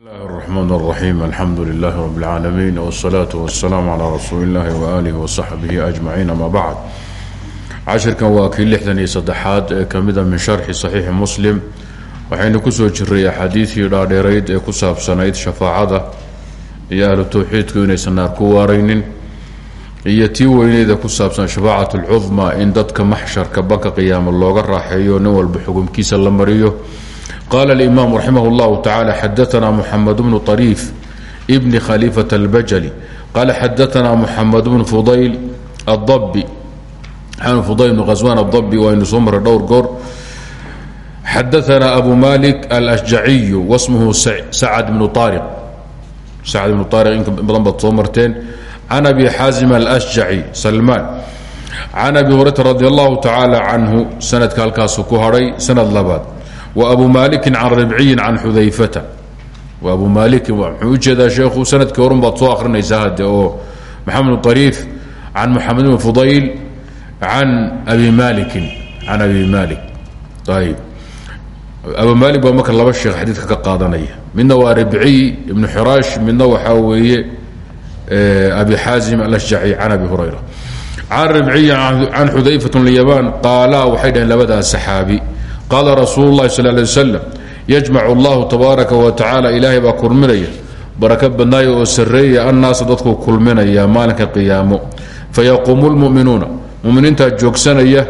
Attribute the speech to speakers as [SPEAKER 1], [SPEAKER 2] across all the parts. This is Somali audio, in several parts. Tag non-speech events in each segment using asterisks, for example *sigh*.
[SPEAKER 1] bismillahi raxmaan raxiim alxamdu lilahi rab lcaalamiin wsalaatu wasalaamu calaa rasuulillahi waaalihi wasaxbihi ajmaciin ama bacd cashirkan waa kii lixdan iyo saddexaad ee kamida ah min sharxi saxiixi muslim. Waxaynu ku soo jiray axaadiidkii dhaadheerayd ee ku saabsanayd shafaacada iyo ahlu tawxiidku inaysan naar ku waaraynin iyo tii weyneeda ku saabsan shafaacat alcudmaa in dadka maxsharka baka qiyaama looga raaxeeyo nin walba xukumkiisa la mariyo qala اlimam raximah اllahu tacala xadaana muxamed bnu طariif bni khaliifaة اlbajli qala xadaana muxamed bnu fudayl adabi fudayl bnu khaswan adabi waynu soo maray dhowr goor xadaana abu malik alashjaciyu wasmuhu sacad bnu ariq sacad bnu ariq in badan baad soo marteen can abi xaazim alashjaci salmaan can abi hurayra radi allahu tacaala canhu sanadka halkaasu ku hadhay sanad labaad wabu maliki can ribciyi can xudayfata abu maliki muxuu u jeedaa sheekhu sannadkii horun baad soo akrinaysaa hadde oo maxamed ariif can moxamed bn fudayl can abi malikin can abi malik. Ayb abu malik baa marka laba sheekh xadiidka ka qaadanaya. Midna waa ribciy ibnu xiraash midna waxaa weeye abi xaazim alashjaci can abi hurayra. Can ribciyi can xudayfat lyamaan qaala waxay dhaheen labadaas saxaabi qaala rasuulu lahi sal lay waslm yajmac allahu tabaaraka wa tacaala ilaahay baa kulminaya. Barako badnaaya oo sarreeya annaasa dadkuu kulminaya maalinka qiyaamo. Fayaquumu lmuminuuna muminiintaa joogsanaya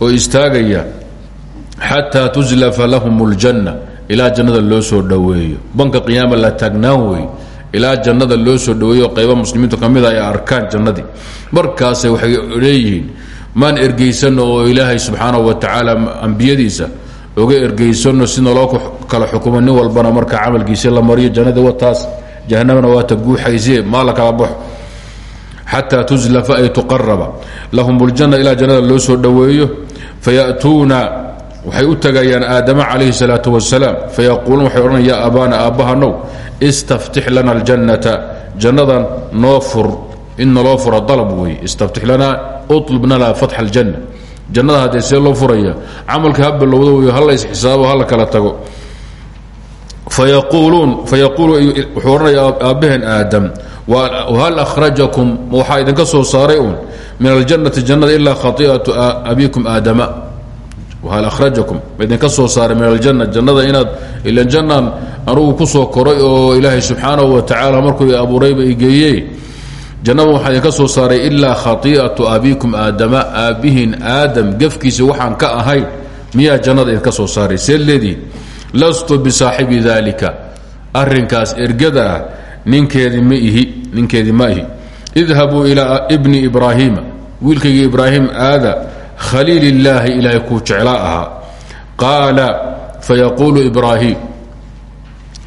[SPEAKER 1] oo istaagaya xataa tuslafa lahum اljanna ilaa jannada loo soo dhoweeyo banka qiyaama la taagnaan wey. Ilaa jannada loo soo dhoweeyo qayba muslimiintu ka waxay leeyihiin maan ergeysano oo ilaahay subxaana wa tacaala ambiyadiisa oga ergeysano si naloo kala xukumo walbana marka camalkiisi la mariyo jannadii wataas jahanamana waata guuxayse maa la kala baxo xataa tuzlafa ay tuqaraba lahum ljanna ilaa jannada loo soo dhoweeyo fayatuuna waxay u tagayaan aadama calayhi salaatu wasalaam fayaquuluun waxay odhanayan yaa abaana aabbahanow lana aljannata jannadan noo fur in naloo fura lana utlubna la fatxa aljanna. Jannada haddee loo furaya camalka ha bilowdo wey ha lays xisaabo ha la kala tago. Fayaquuluun fayaquulu wuxuu odhanaya aabbaheen aadam hal akhrajakum? Waxaa idinka soo min aljannati jannada ilaa khai'atu abikum aadama. Hal akhrajakum? Idinka soo min aljanna jannada inaad ilan jannaan anugu ku soo koray oo ilaahay subxaanahu wa tacaala markuu abuurayba igeeyey jannada waxaa idinka soo saaray ilaa khai'atu abikum aadama. Aabbihiin aadam gefkiisa waxaan ka ahayn miyaa jannada idinka soo saaray? See leedihin lastu bisaaxibi daalika. Arrinkaas ergada ah ma ihi ninkeedii ma ihi. Idhabuu ilaa bni ibraahiima wiilkaygii ibraahim aada khaliil illaahi ilaahay kuu jeclaa ahaa. Qaala fayaquulu ibrahim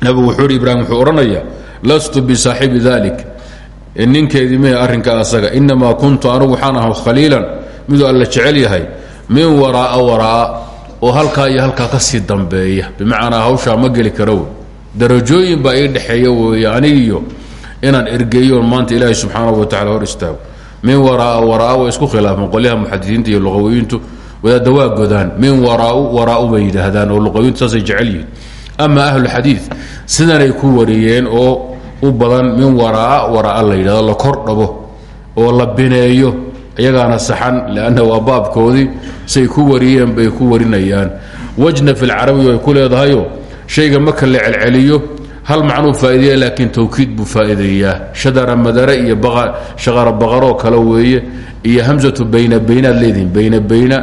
[SPEAKER 1] wuxuu odhanaya lastu bisaaxibi dalik ninkeedii mih arrinka asaga inamaa kuntu anugu waxaan khaliilan. Miduu alla jecel yahay min waraaa waraaa oo halkaa iyo halkaa ka sii dambeeya. Bimacnaa hawshaa ma geli karo darajooyin baa ii dhexeeya weeye anigiyo inaan ergeeyoon maanta ilaahay subxaanahu wa tacala hor istaago. Min waraaa waraaa way isku khilaafeen qolyaha muxadisiinta iyo luqawiyiintu wadaadda waa min waraau waraau bay yidhaahdaan oo luqawiyiintu saasay jecel yihiin. Ama ahluxadiid sidanay ku wariyeen oo u badan min waraa waraa la yidhahdo la kor dhabo oo la bineeyo iyagaana saxan lanna waa baabkoodii say ku wariyeen bay ku warinayaan. Wajna fi lcarabiya ay ku leedahayo shayga marka la celceliyo hal macnuu faa'ideeya laakiin tawkiid buu faa'iideeyaa. Shadara madare iyo shaqara baqaroo kale weeye iyo hamsatu bayna baynaad leedihin bayna bayna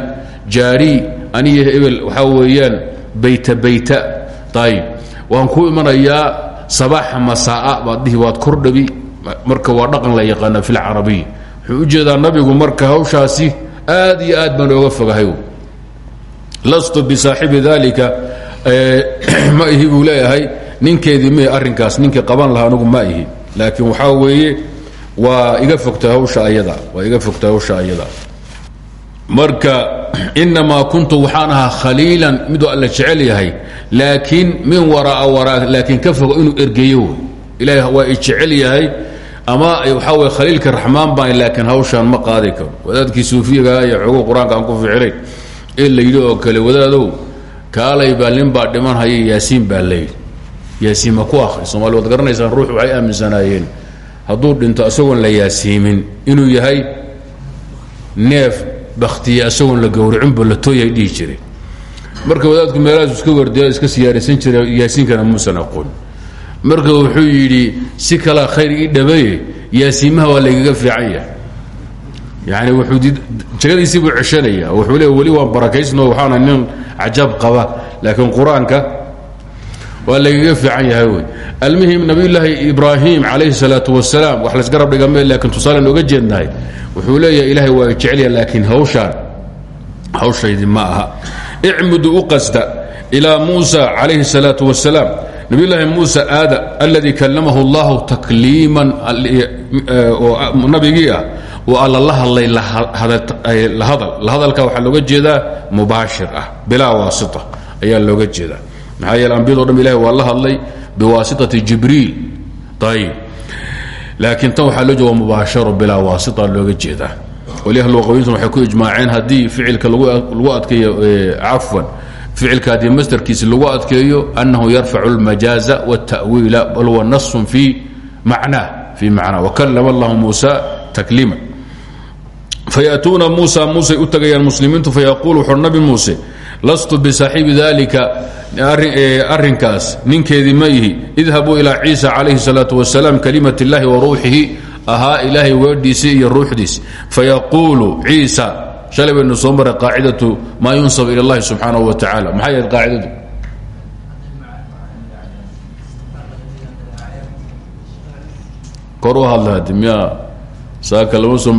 [SPEAKER 1] jaari aniyo ebel waxaa weeyaan bayta bayta. Ayib waan ku imanayaa sabaaxa masaaa baad dhihi waad kordhabi marka waa dhaqan la yaqaana fi lcarabiya wuxuu u jeedaa nabigu marka hawshaasi aad iyo aad baan ooga fogahay lastu bisaaxibi dalika *clears throat* ma ihi buu leeyahay ninkeedii mi arrinkaas ninkii qaban lahaa anugu ma ihi. Laakiin waxaa weeye waa iga fogta hawsha ayada waa iga fogta hawsha ayada marka inamaa kuntu waxaan khaliilan miduu alla jecel yahay laakiin min waraa waraa laakiin ka fogo inuu ergeeyo ilahay waa yahay ama waxaa khaliilka raxmaan baan laakiin hawshaan ma qaadi karo. Wadaadkii suufiyaga iyo xogo qur'aanka aan ku ficilayn ee la oo kale wadaadow kaalay baa nin baa dhiman haya yaasiin baa layidhi yaasiima ku akhri somaali waad garanaysaan ruux waxay aaminsanaayeen hadduu dhinto isagoon la yaasiimin inuu yahay neef baktiye isagoon la gowricinbo la tooyahay dhihi jiray marka wadaadku meelahaasu iska wardiya iska siyaaraysan jiray yaasiinkana muusan aqoon. Marka wuxuu yidhi si kalaa khayr ii dhabaye yaasiimaha waa laygaga fiican yahay yani wuxuu jegadiisii buu ceshanaya wuxuu leey weli waan barakaysno waxaana nin cajaab qaba. Laakiin qur'aanka waa laygaga fiican yahay wy almuhim nabiyulaahi ibraahim calayhi salaatu wasalaam wax laysgarab dhigame laakiin tusaaleen oga jeednahay wuxuu leeyahay ilaahay waa jecelya laakiin hawshaan hawshaydi ma aha. Icmudu u qasta ilaa muusa calayhi salaatu wasalaam nabiyulaahi muusa aada kallamahu allahu takliiman nabigii ah oo la hadlay lahadal hadalka waxaa looga jeedaa mubaashir ah bilaa waasita ayaa looga jeedaa maxaa yeele ambiyado dhan ilahi waa la hadlay biwaasitati jibriil ayib laakiin tan waxaa loo jeeda waa mubaasharo bilaa waasita looga jeedaa waliah luqawiintan waxay ku ijmaaceen haddii ficilka lagu adkeeyo cafwan ficilka haddii masdarkiisi lagu adkeeyo annahu yarfacu اlmajaaza wاtaأwiila bal huwa nasun fii macnaa fii macnaa wakalama allahu muusa takliima fayatuuna muusa muusay u tagayaan muslimiintu fayaquul wuxuu nabi muuse lastu bisaaxibi dalika arrinkaas ninkeedii ma ihi idhabuu ilaa ciisa calayhi salaatu wasalaam kalimat اllahi wa ruuxihi ahaa ilaahay weedhiisii iyo ruuxdiisi fayaquulu ciisa shalay baynu soo maray qaacidatu maa yunsab ila اllahi subxaanahu wa tacala maxay ahayd qaacidadu? Kor u hadla miyaa saaka lama soo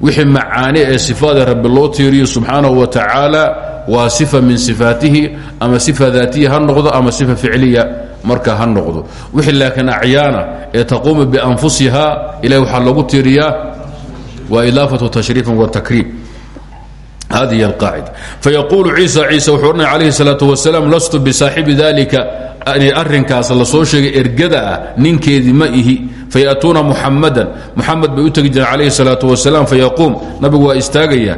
[SPEAKER 1] wixii macaani ee sifaada rabbi loo tiiriyo subxaanahu wa tacaala waa sifa min sifaatihi ama sifa daatiya ha noqdo ama sifa ficliya marka ha noqdo. Wixii laakiin acyaana ee taquumu bianfusiha ilahi waxaa loogu tiiriyaa waa idaafatu tashriifin wa takriim hadihi alqaacida fayaquulu ciisa ciisa wuxuu odhanaya calayhi salaatu wasalaam lastu bisaaxibi dalika arrinkaas la soo sheegay ergada ah ninkeedii ma ihi fayatuuna muxamadan muxamed bay u tegi jireen calayhi salaatu wasalaam fayaquum. Nabigu waa istaagaya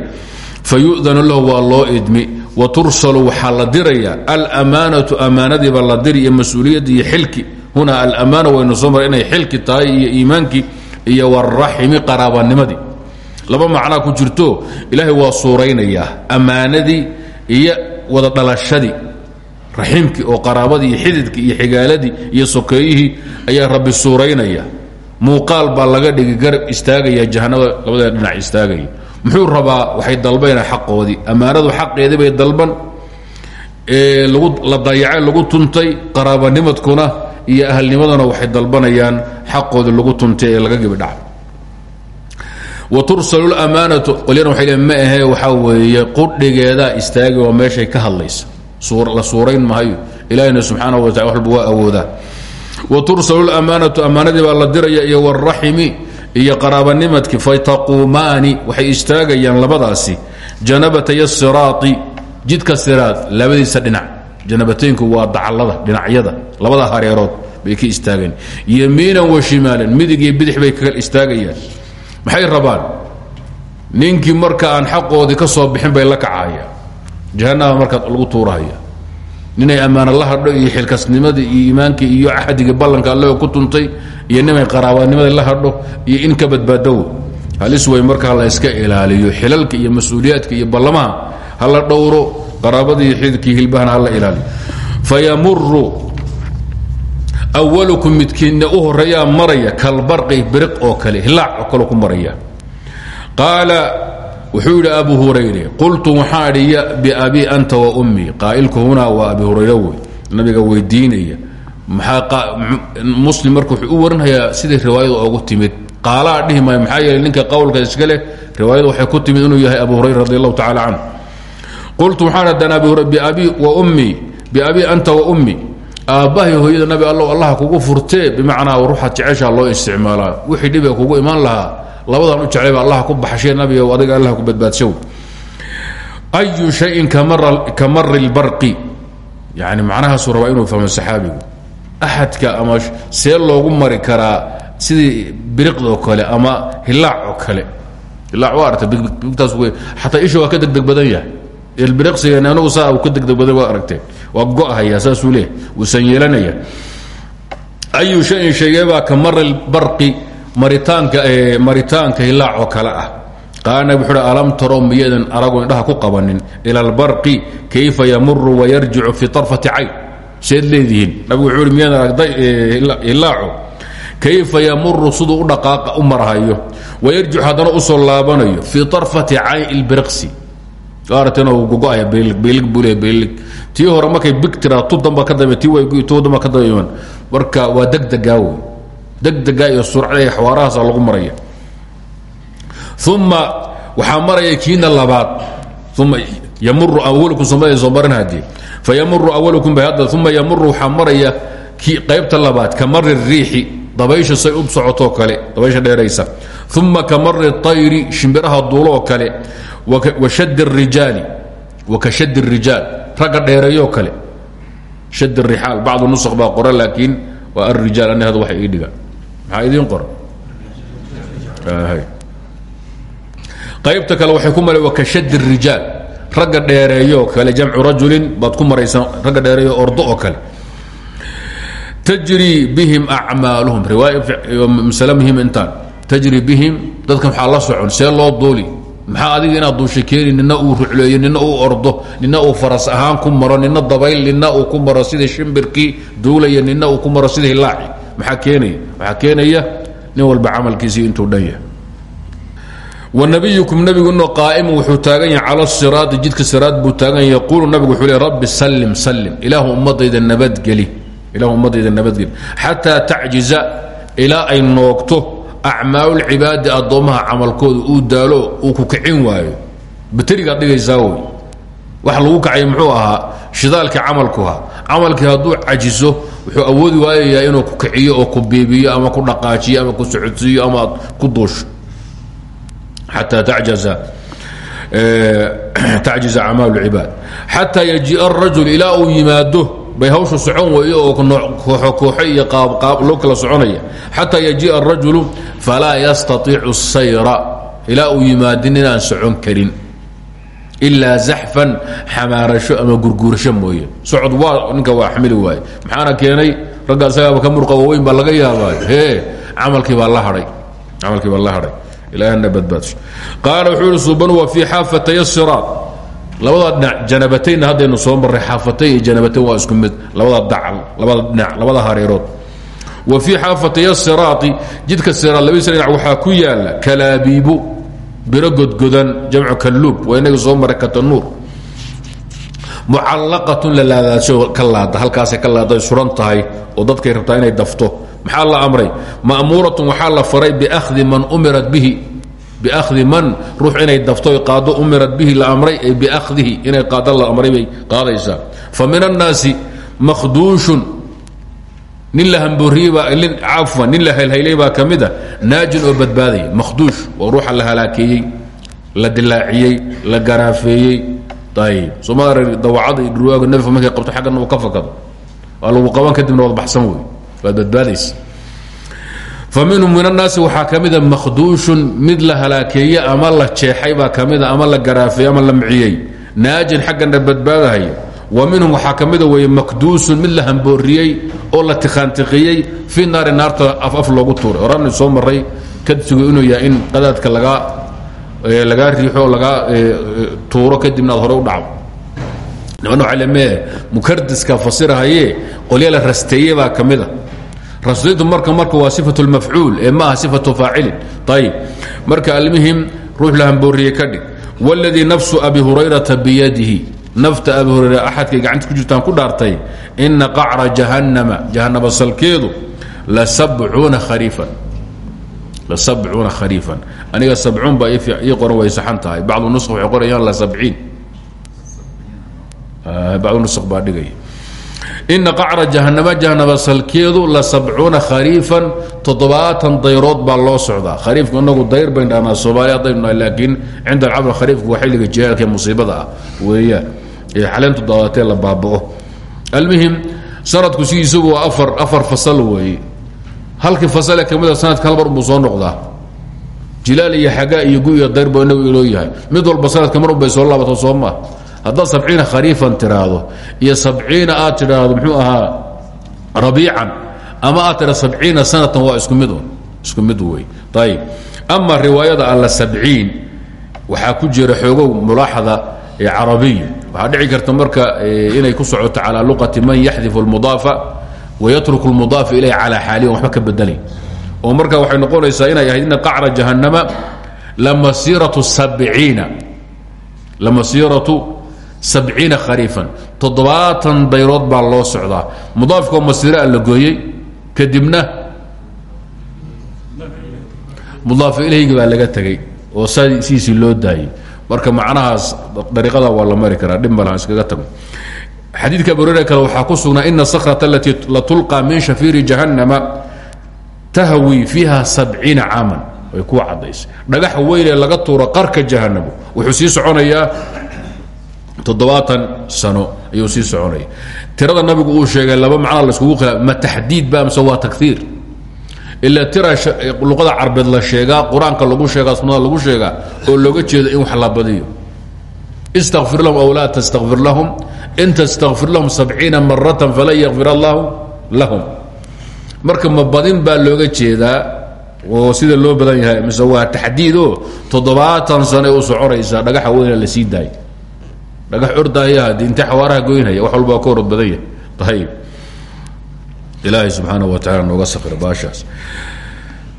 [SPEAKER 1] fayu'danu lahu waa loo idmi. Wa tursalu waxaa la diraya alamaanatu amaanadiiba la diri iyo mas'uuliyaddii iyo xilki. Huna alamaana waynu soo mara inay xilki tahay iyo iimaankii iyo waraximi qaraabanimadii laba macnaa ku jirto ilaahay waa suuraynayaa ammaanadii iyo wada dhalashadii. Raxiimkii oo qaraabadii iyo xididkii iyo xigaaladii iyo sokeeyihii ayaa rabbi suuraynaya muuqaal baa laga dhigi garab istaagaya jahanada labada dhinac istaagaya. Muxuu rabaa waxay dalbayna xaqoodii. Ammaanadu xaqeedii bay dalban la dayacay lagu tuntay qaraabanimadkuna iyo ahalnimaduna waxay dalbanayaan xaqoodii lagu tuntay ee laga gibidhaca wa tursalu lamaanatu qolyana waxay leen ma ahee waxaa weeye qudhigeedaa istaagi oo meeshay ka hadlaysa. La suurayn mahayo ilaahina subxaanahu wa tacala wax walba waa awoodaa wa tursalu lamaanatu ammaanadii baa la diraya iyo waraximi iyo qaraabanimadkii fataquumaani waxay istaagayaan labadaasi. Janabatay siraai jidka siraad labadiisa dhinac. Janabateenku waa dacallada dhinacyada labada hareerood bay ka istaageen. Yamiinan wa shimaalan midig bidix bay kaga istaagayaan. Maxay rabaan? Ninkii marka aan xaqoodii ka soo bixin bay la kacayaan jahanaba markaa lagu tuurahaya ninay ammaano la hadho iyo xilkasnimadii iyo iimaankii iyo axdigii ballanka alle ku tuntay iyo ninay qaraabanimada la hadho iyo in ka badbaadow halis way markaa la iska ilaaliyo xilalka iyo mas'uuliyaadka iyo ballamaha hala dhowro qaraabada iyo xididkii hilbahana hala ilaaliyo. Fayamuru awalukum midkiinna u horeeyaa maraya kalbarqi biriq oo kale hilaac oo kale ku maraya. Qaala wuxuu yidhi abu hurayre qultu waxaa idhi biabi anta wa ummii qaa'ilku hunaa waa abi hurayre wey nabiga weydiinaya. Maxaa muslim marka wuxuu u warinhayaa sidai riwaayadu oogu timid. Qaalaa dhihi maayo maxaa yeeley ninka qowlka iska leh riwaayadu waxay ku timid inuu yahay abu hurayra radi allahu tacala canhu qultu waxaan haddana abi hurayre biabi wa ummii biabi anta wa ummii aabbahay hooyada nabi allow allaha kugu furtee bimacnaa ruuxaad jeceshaa loo isticmaalaa. Wixii dhibe kugu imaan lahaa labadan u jeclayba allah ku baxashee nabiga adiga allah ku badbaadshow ayu shayin ka mari lbarqi yani macnahaasuu rabaa inuu fahmo saxaabigu. Axadka ama see loogu mari karaa sidii biriqd oo kale ama hilaac kale. Hilaac waa arta bigtaas wey xataa isha waa ka degdeg badan yahay. Ilbiriqsigan anagu saa ka degdeg badan waa aragteen waa go-haya saasuu bari maritaanka hilaac oo kale ah. Qaala nabig wuxu uhi alam tarow miyadan arago indhaha ku qabanin? Ila albarqi kayfa yamuru wayarjicu fii طarfati cayn? Seed leedihiin. Nabigu wuxuu hi aragday hilaaco kayfa yamuru siduu u dhaqaaqa u marhayo? Wayarjicu haddana u soo laabanayo? Fii طarfati cayn ilbiriqsi aragtena uu gogo'aya beylig buu leeya beylig tii hore markay big tu damba ka dambe tii way tu damba ka dambe iman. Marka waa degdegaa degdega iyo surcada iyo xawaarahaasa lagu maraya. Uma waxaa maraya kiina labaad. Uma yamuru awalkum soomali soo marin haddii. Fa yamuru awalkum bay hadda ki qaybta labaad ka mari riixi dabaysha say u kale dabaysha dheeraysa. Uma ka mari tayri shimbiraha duulooo kale washad rijaali wa ka shad rijaal ragga dheereeyoo kale. Shad riaal bacdu nusq baa qora laakiin waa alrijaal ani hada waxa ii dhiga maxaa idiin qora qaybta kale waxay ku mara wakashad الrijaal ragga dheereeyoo kale jamcu rajulin baad ku maraysaa ragga dheereeyo ordo oo kale. Tajri bihim acmaaluhum riwaaya masale muhiim intaan. Tajri bihim dadka maxaa la socon see loo duuli. Maxaa adiga inaad duusha keeni nina uu rucleeyo nina uu ordo nina uu faras ahaan ku maro nina dabayl nina uu ku maro sida shimbirkii duulaya nina uu ku maro sida hilaaci maxaa keenaya? Waxaa keenaya nin walba camalkiisii intuu dhan yahay. Wanabiyukum nabiguna qaa'imu wuxuu taagan yahay cala siraadi jidka siraad buu taagan yahay. Yaquulu nabigu wuxuu le rabbi sallim sallim. Ilaahu ummadayda nabadgeli ilahu ummadayda nabadgeli xataa tacjiza ilaa ay noogto acmaalulcibaadi addoommaha camalkooda uu daalo uu ku kicin waayo. Baterigaad dhigaysaa wax lagu kacay muxuu ahaa? Shidaalkii camalkuha camalkii hadduu cajiso wuxuu awoodi waayayaa inuu ku kiciyo oo ku biibiyo ama ku dhaqaajiyo ama ku socodsiiyo ama ku duusho. Xataa tajaza tacjiza acmaal cibaad. Xataa yajiia arajul ilaa uu yimaado bay hawshu socon weeye oo kooxo kooxo iyo loo kala soconaya. Xataa yajiia arajulu falaa yastaiicu sayra ilaa uu yimaadin inaan karin ilaa zaxfan xamaarasho ama gurguurasho mooye. Socod waa ninka waa xamili waaye. Maxaana keenay ragga isagaaba ka murqa waaweyn baa laga yaabaayo hee camalkii baa la hadhay. Camalkii baa la hadhay. Ilaahna badbaadso qaala wuxuu ihi suban wa fii xaafatay siraad labada dhinac janabataynna haddaynu soo marray xaafatay iyo janabatayn waa isku mid. Labada dacal labada dhinac labada hareerood wa fii xaafatay siraati jidka siraad labadiisa dhinac waxaa ku yaalla kalaabiibu biro godgodan jamcu kalluub waa inaga soo maray katanuur mucallaqatun la laadaasho ka laada halkaasay ka suran tahay oo dadkay rabtaa inay dafto. Maxaa la amray? Ma'muuratun waxaa la faray biahdi man umirat bihi. Biahdi man ruux inay dafto qaado umirat bihi la amray ay biahdihi inay qaado la amray bay qaadaysaa. Fa min annaasi makhduushun nin la hambooriyey cafwan nin la helhaylay baa ka mid a naajin oo badbaadaya makhduush oo ruuxa la halaakeeyey la dilaaciyey la garaafeeyey. Ayib somaali dawacada iyo dhurwaaga nebiga markay qabto xaggana uu ka fakado. Waa lagu qaban kadibna waad baxsan wey. Waad badbaadaysa. Fa minhum min annaasi waxaa ka mida makhduushun mid la halaakeeye ama la jeexay baa ka mida ama la garaafeeyey ama la miciyey. Naajin xaggana badbaadahaya wa minhum waxaa ka mida weeye makduusun mid la hambooriyey oo la tikhaantiqiyey fii naari naarta af af loogu tuuray. Horaana soo maray kadsigu inuu yahay in qadaadka lagaa lagaa riixo lagaa tuuro kadibna aad hore u dhacdo niman waa lemee mukardiska fasirahaye qolya la rasteeye baa ka mida rastayntu marka marka waa sifatu lmafcuul ee ma aha sifatu faacilin. Ayib marka almuhim ruux la hambooriyey ka dhig. Wاladii nafsu abi hurayrata biyadihi nafta abi hurayra axadkay gacanta ku jirtaan ku dhaartay ina qacra jahannama jahanaba salkeedu la sabcuuna khariifan. La sabcuuna khariifan. Aniga sabcuun baa ii qoran way saxan tahay. Bacdu nusq waxay la sabciin. Bacdu nusq baa dhigaya ina qacra jahanama jahanaba salkeedu la sabcuuna khariifan toddobaatan dayrood baa loo socdaa. Khariifku inagu dayr bayn dhahnaa soomaali haddaynu laakiin cinda alcabr khariifku waa xilliga jihaalka ee musiibada ah weeyaan. Ee xaleentu daadatee la baaba'o. Almuhim sanadku sidiisugu waa afar afar fasal weeye halkii fasale ka mida sanadka hal mar unbuu soo noqdaa. Jilaal iyo xagaa iyo gu iyo dayr buu inagu inoo yahay. Mid walba sanadka mar un bay soo laabato soo maa haddaad sabciina khariifan tiraahdo iyo sabciina aad tidhaahdo muxuu ahaa rabiican ama aad tidhahdo sabciina sanatan waa isku mid isku mid wey ayib ama riwaayada alla sabciin waxaa ku jira xoogow mulaaxada carabiya waxaa dhici karta marka inay ku socoto calaa luqati man yaxdifu اlmudaafa wayatruku اlmudaafa ilayh calaa xaaliyan waxba ka bedelayn oo marka waxay noqonaysaa inay ahayd ina qacra jahannama lamasiratu sabciina lamasiratu sabciina khariifan. Toddobaatan dayrood baa loo socdaa. Mudaafkoo masiraa la gooyey kadibna mudaafa ilayhigi baa laga tegey oo sidiisii loo daayey. Marka macnahaas dariiqada waa la mari karaa dhib malaha iskaga tago. Xadiidka abu hurera kale waxaa ku sugnaa ina sakrata alatii latulqى min shafiiri jahannama tahwi fiiha sabciina caaman. Way ku cadaysay dhagax weynee laga tuuro qarka jahanamo wuxuu sii soconayaa toddobaatan sano ayuu sii soconaya tirada nabigu uu sheegay laba macna laiskugu khilaa ma taxdiid ba amse waa takhiir ilaa tira luqada carbeed la sheegaa qur'aanka lagu sheegaa sunnada lagu sheegaa oo looga jeedo in wax la badiyo. Istakfir lahum aw laa tastakfir lahum in tastakfir lahum sabciina maratan falan yakfir allahu lahum. Marka ma badin baa looga jeedaa oo sida loo badan yahay mise waa taxdiidoo toddobaatan sano u soconaysaa dhagaxa weyna la sii daay dhagax ordaaya diinta xawaaraha goynaya wax walba ka orod badan yahay. Ilaahay subaana wa taala nooga safir baashaas.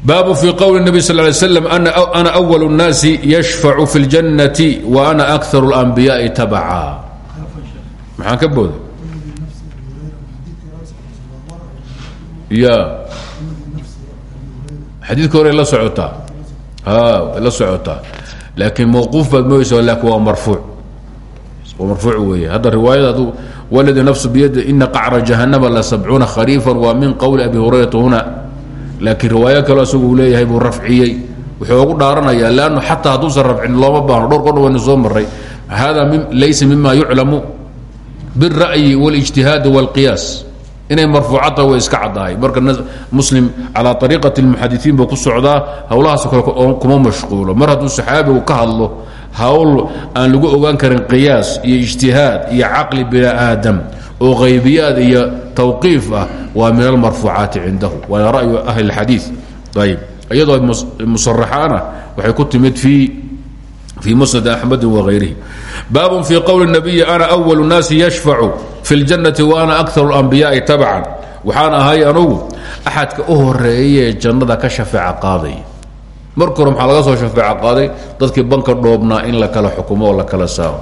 [SPEAKER 1] Baabu fii qowli nabi sal lay slam ana awalu nnaasi yashfacu fi ljannati wa ana akar اlanbiyaai tabaca maxaan ka booda? Ya xadiidka hore la socotaa la socotaa laakiin mawquuf baad moyeysa laakiin waa marfuuc waa marfuuc weeye hadda riwaayada adu wladi nafsu biyadi ina qacra jahanama la sabcuuna khariifan waa min qowli abi hurayrata huna laakiin riwaayo kaleo isagu uu leeyahay buu rafciyey wuxuu ugu dhaaranayaa leannu xataa hadduusan rafcin looma baahno dhowr kodha waynu soo maray hada laysa mima yuclamu biاlra'yi wاlijtihaadi wاlqiyaas inay marfuucata way iska caddahay. Marka muslim calaa ariiqati lmuxadiiin buu ku socdaa hawlahaaso kale kuma mashquulo. Mar hadduu saxaabigu ka hadlo hawl aan lagu ogaan karin qiyaas iyo ijtihaad iyo caqli bini'aadam oo haybiyaad iyo tawqiif ah waa min almarfuucaati cindahu. Waa ra'yu ahli اxadii ayb iyadoo musaraxaana waxay ku timid fii fii musnad axmedi waayrihi baabun fii qowli nabiyi ana awalu naasi yashfacu fi اljannati wa ana akar اlanbiyaai tabcan. Waxaan ahay anugu axadka u horeeyee jannada ka shafeeca qaadaya marka hore maxaa laga soo shafeeco qaaday? Dadkii banka dhoobnaa in la kala xukumo oo la kala saaro.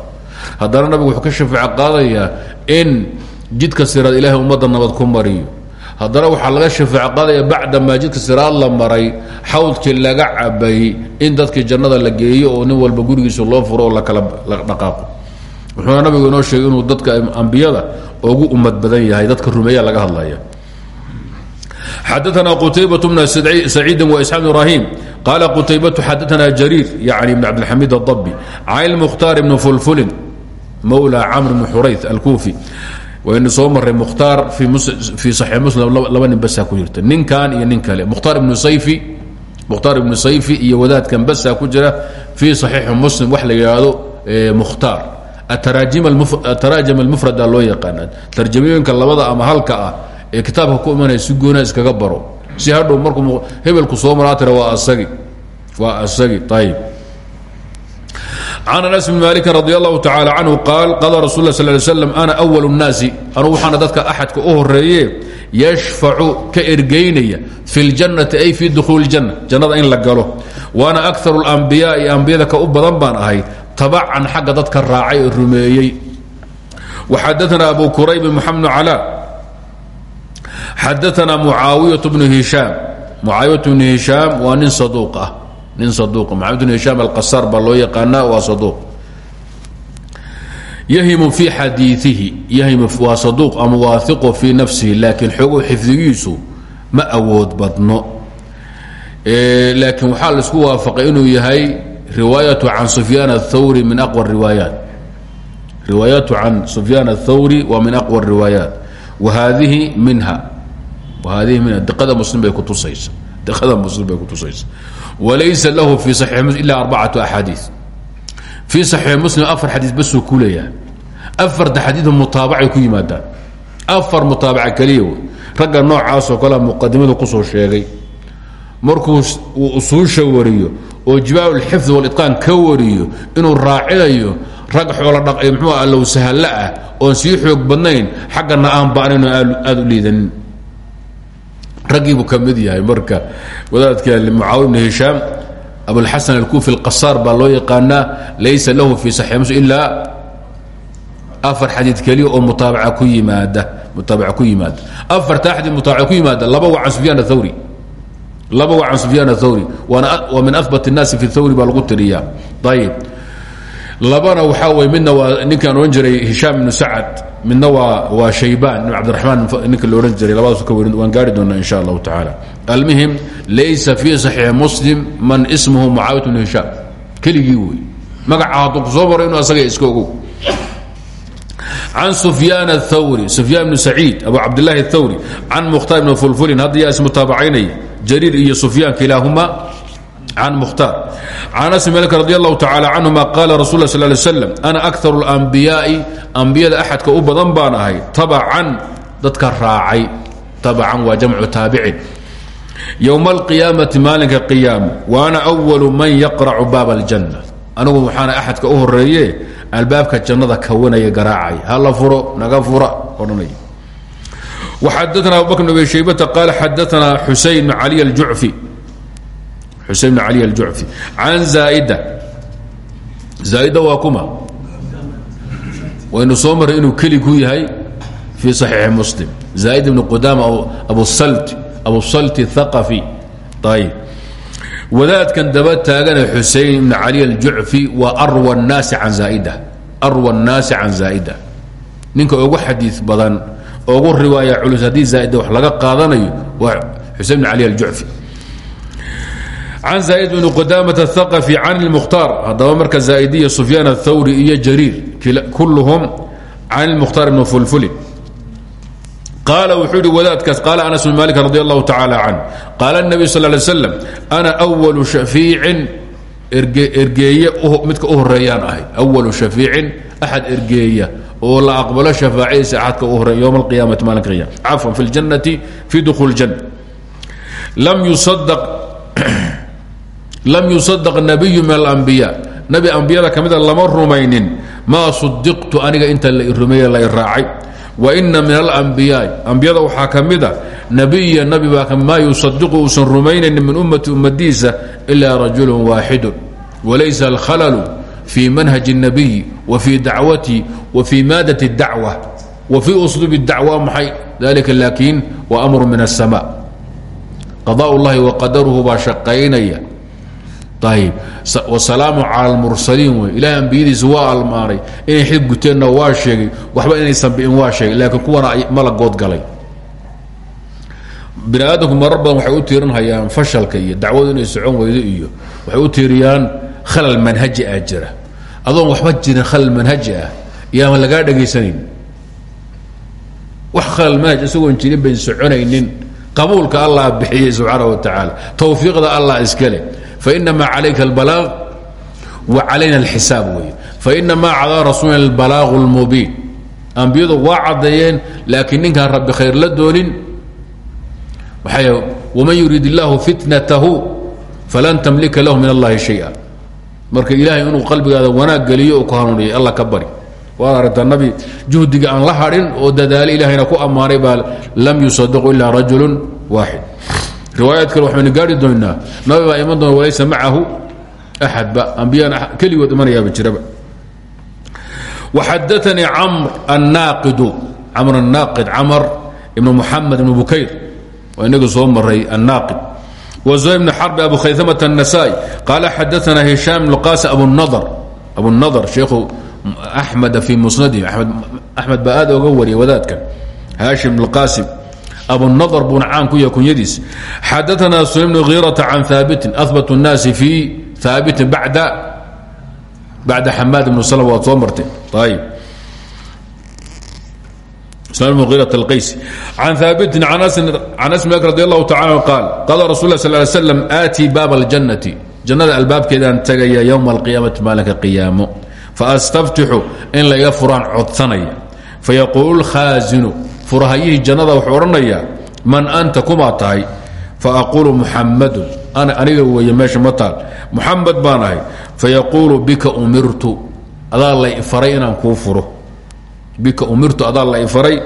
[SPEAKER 1] Haddana nabigu wuxuu ka shafeeco qaadayaa in jidka siraad ilaahay ummadda nabad ku mariyo. Haddana waxaa laga shafeeco qaadaya bacdamaa jidka siraad la maray xawdkii laga cabay in dadkii jannada la geeyo oo nin walba gurigiisa loo furo oo lakala wuxuuna nabigu inoo sheegay inuu dadka ambiyada ugu ummad badan yahay dadka rumeeya laga hadlaya xadaana qutaybaة bn saciidi وisxaaq bn ibrahim qaala qutaybatu xadaana jariir yani bn cabdilxamiid الdabi can mukhtaar bni fulfulin mawla camr bn xurayth alkuufi waynu soo maray mukhtaar fii saxiix muslim laba nin basaa ku jirta ninkan iyo nin kale mukhtaar ibnu sayfi mukhtaar ibnu sayfi iyo wadaadkan basaa ku jira fii saxiixi muslim wax la yidhaahdo mukhtaar ataraajim almufrada loo yaqaana tarjamooyinka labada ama halka ah ee kitaabka ku imanaya si goona iskaga baro si hadhow markuu hebelku soo maraa tira waa asagi waa asagi ayib can anas bn malikin radi allahu tacaala canhu qaal qadaa rasul la sal l slam ana awal nnaasi anugu waxaana dadka axadka u horeeye yashfacu ka ergaynaya fi ljannati ay fi dukhuuli janna jannada in la galo waana akaru lambiyaai ambiyada ka u badan baan ahay tabacan xagga dadka raacay ee rumeeyey. Waxadaana abu kurayb mxamed cala. Xadaana mucaawiyaة bnu hishaam. Mucaawiyat bnu hishaam nin saduuq ah. Nin saduuq. Maxamed bn hishaam alqasaar baa loo yaqaanaa waa saduuq. Yahimu fii xadiiihi yahimu waa saduuq ama waahiqu fii nafsihi laakiin xoogow xifdigiisu ma awood badno. Laakiin waxaa la isku waafaqay inuu riwaayatu can sufyaan aلthawri min aqwa riwaayaat. Riwaayatu can sufyaan aلthawri waa min aqwa riwaayaat. Wa haadihi minha. Wa haadihi minha. Diqada muslim bay kutusaysa diqada muslim bay kutusaysa walaysa lahu fi saxiix muslim ila arbacatu axaadii fii saxiix muslim afar xadiis basuu ku leeyahay afarta xadiidu ku yimaadaan. Afar mutaabaca keliya wey. Ragga noocaasoo kalea muqadimadu ku soo sheegay. Markuu uu usuusha wariyo oo jimaaulxifd waliqaan ka wariyo inuu raacinayo rag xoolodha mxuu ah, allow sahalla ah oon sii xoog badnayn xaggana aan ba'nayn oo aada u liidanin. Raggiibuu ka mid yahay. Marka wadaadka mucaawiya bn hishaam abulxasan alkuufi alqasaar baa loo yaqaanaa laysa lahu fii saxii mus ilaa afar xadiid keliya oo mutaabaca ku yimaada mutaabaca ku yimaada. Afartaa xadiid mutaabaca ku yimaada laba waa can sufyaan athawri laba waa can sufyaan athawri waa min ahbat الnaasi fi thawri baa lagu tiriyaa. Labana waxaa wey midna waa ninkaan odhan jiray hishaam ibnu sacad midna waa waa shaybaan ibn cabdiraxmaan ninka la jiray. Labadaas ka werin waan gaari doonaa in sha allahu almuhim laysa fii saxiixi muslim man ismuhu mucaawiyat bnu hishaam. Keligii magaca hadduu ku inuu asaga iska ogow can sufyaan athawri sufyaan bnu saciid abu cabdillahi athawri can mukhtaar ibni fulfulin hadda yaa ismutaabacaynay jariir iyo sufyaan kilaahuma can mukhtaar can anas malik radi allahu tacaala canhuma qaala rasul sl ly slam ana akar اlanbiyaai ambiyada axadka u badan baan ahay tabacan dadka raacay tabacan waa jamcu taabicin. Yowma alqiyaamati maalinka qiyaamo wa ana walu man yaqracu baab aljanna. Anigu waxaana axadka u horeeye albaabka jannada kawanaya garaacay. Hala furo naga fura odhanay waxadaana abubakr bn abi shaybata qaala xadaana xuseyn bn cali aljucfi xusein bn cali aljucfi can zaaida zaaida waa kuma waynu soo marray inuu keli ku yahay fii صaxiixi muslim zaaid ibn qudaama abusalt abusalti thaqafi ayb wadaadkan daba taagane xusein ibn cali aljucfi waa arwa الnaasi can zaaida arwa الnaasi can zaa'ida ninka ugu xadiid badan ugu riwaaya culus haddii zaaida wax laga qaadanayo waa xusein bn cali aljucfi can zaaid bn qudaamat athaqafi can lmukhtaar haddaba marka zaaidiya sufyaan athawri iyo jariir kulluhum can lmukhtaar ibni fulfulin qaala wuxuu yihi wadaadkaas qaala anas bn malik radi allahu tacaala can. Qaala اnabi sal lay slam ana walu shafiicin ergeeye midka u ahay. Awalu shafiicin axad ergeeya oo la aqbalo shafaacadiisa axadka u horreeya ywma alqiyaamati maalinka qiyama cafwan fi ljannati fi dukhul janna lam yusadaq *clears throat* lam yusadaq nabiyu min alambiya nabi ambiyada ka mida lama rumaynin. Maa sudiqtu aniga inta la rumeeye la raacay. Wa ina min alambiyaai ambiyada waxaa ka mida nabiya nabi baa maa yusadiqu uusan rumaynaynin min ummati ummadiisa ilaa rajulu waaxidu walaysa alkhalalu fii manhaji الnabiyi wa fii dacwati wa fii maadat اdacwa wa fii usluub اdacwa maxay dalika laakiin wa amru min الsama qadaa اllahi wa qadaruhu baa shaqaynaya ayb wsalaamu cala almursaliin wey ilahay ambiyadiisa waa almaanay inay xig guteenna waa sheegay waxba inaysan bi'in waa sheegay laakiin kuwana mala goodgalay bini aadamku marar badan waxay u tiirinhayaan fashalka iyo dacwadu inay socon weydo iyo waxay u tiiriyaan khalal manhaji ah jira adoon waxba jirin khalal manhaji ah lagaa dhegaysanayn wax khalal manhaj isagoon jirin bayn soconaynin. Qabuulka allah bixiyey subxaana wa tacaala tawfiiqda allah iskale fainama calayka albalaaq wa calayna alxisaab wey fainamaa cadaa rasuulina albalaaqu lmubiin ambiyadu waa caddeeyeen laakiin ninkaan rabbi khayr la doonin. Waxay waman yuriid illaahu fitnatahu falan tamlika lahu min allahi shaya marka ilaahay inuu qalbigaada wanaag geliyo ku hanuuniya alla ka bari. Waad aragtaa nabi juhdiga aan la hadhin oo dadaale ilahayna ku ammaanay baa lam yusadiqu ilaa rajulu waaxid riwaayaad kale waxaynu gaari doonaa nabi baa iman doona walaysa macahu axadba ambiyaan keligood imanayaaba jiraba waxadaanii camr annaaqidu camr annaaqid camar ibnu muxamed ibnu bukayr. Waa inaga soo maray annaaqid وزهير بن حرب أبو خيثمة النسائي قال حدثنا هشام بن القاسم أبو النضر أبو النضر شيخ أحمد في مسنده أحمد, أحمد بآد وقوري وذاتك هاشم بن القاسم أبو النضر بن عام كي يكون يديس حدثنا سليم بن غيرة عن ثابت أثبت الناس في ثابت بعد بعد حماد بن سلمة وصمرته طيب سليم بن an aabitin an asm radi allahu taala qaal qaala rasul sl slam aati baab اljannati jannada albaabkeedaan tagaya ywma alqiyaamati maalinka qiyaamo faastaftixu in layga furaan codsanaya. Fayaquulu lkhaasinu furahayihii jannada wuxuu odhanayaa man anta kumaa tahay? Faaquulu muxamadun ana aniga weeye meesha ma taal. Muxamed baan ahay. Fayaquulu bika umirtu. Adaa lay faray inaan kuu furo bika umirtu adaa la faray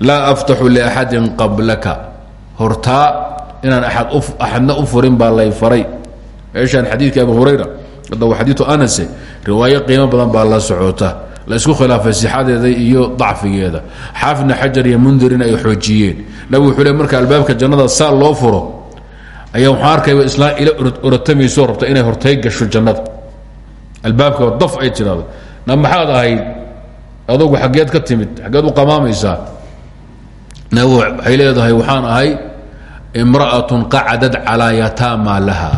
[SPEAKER 1] laa aftaxu liaxadin qablaka. Hortaa inaan axadna u furin baa lay faray meeshaan xadiidka abu hurayra hadda waa xadiiu anase riwaayo qiimo badan baa la socota. La isku khilaafay sixadeeda iyo dacfigeeda. Xaafidna xajar iyo mundirin ay xoojiyeen. Nabig wuxuu le marka albaabka jannada saa loo furo ayaa waxaan arkayba islaan ila orotamayso rabta inay hortay gasho jannada. Albaabka daf ay tidhahdo na maxaad ahayd adugu xaggeed ka timid xaggeed u qamaamaysaa waxay leedahay waxaan ahay imra'atun qacadad calaa yataama laha.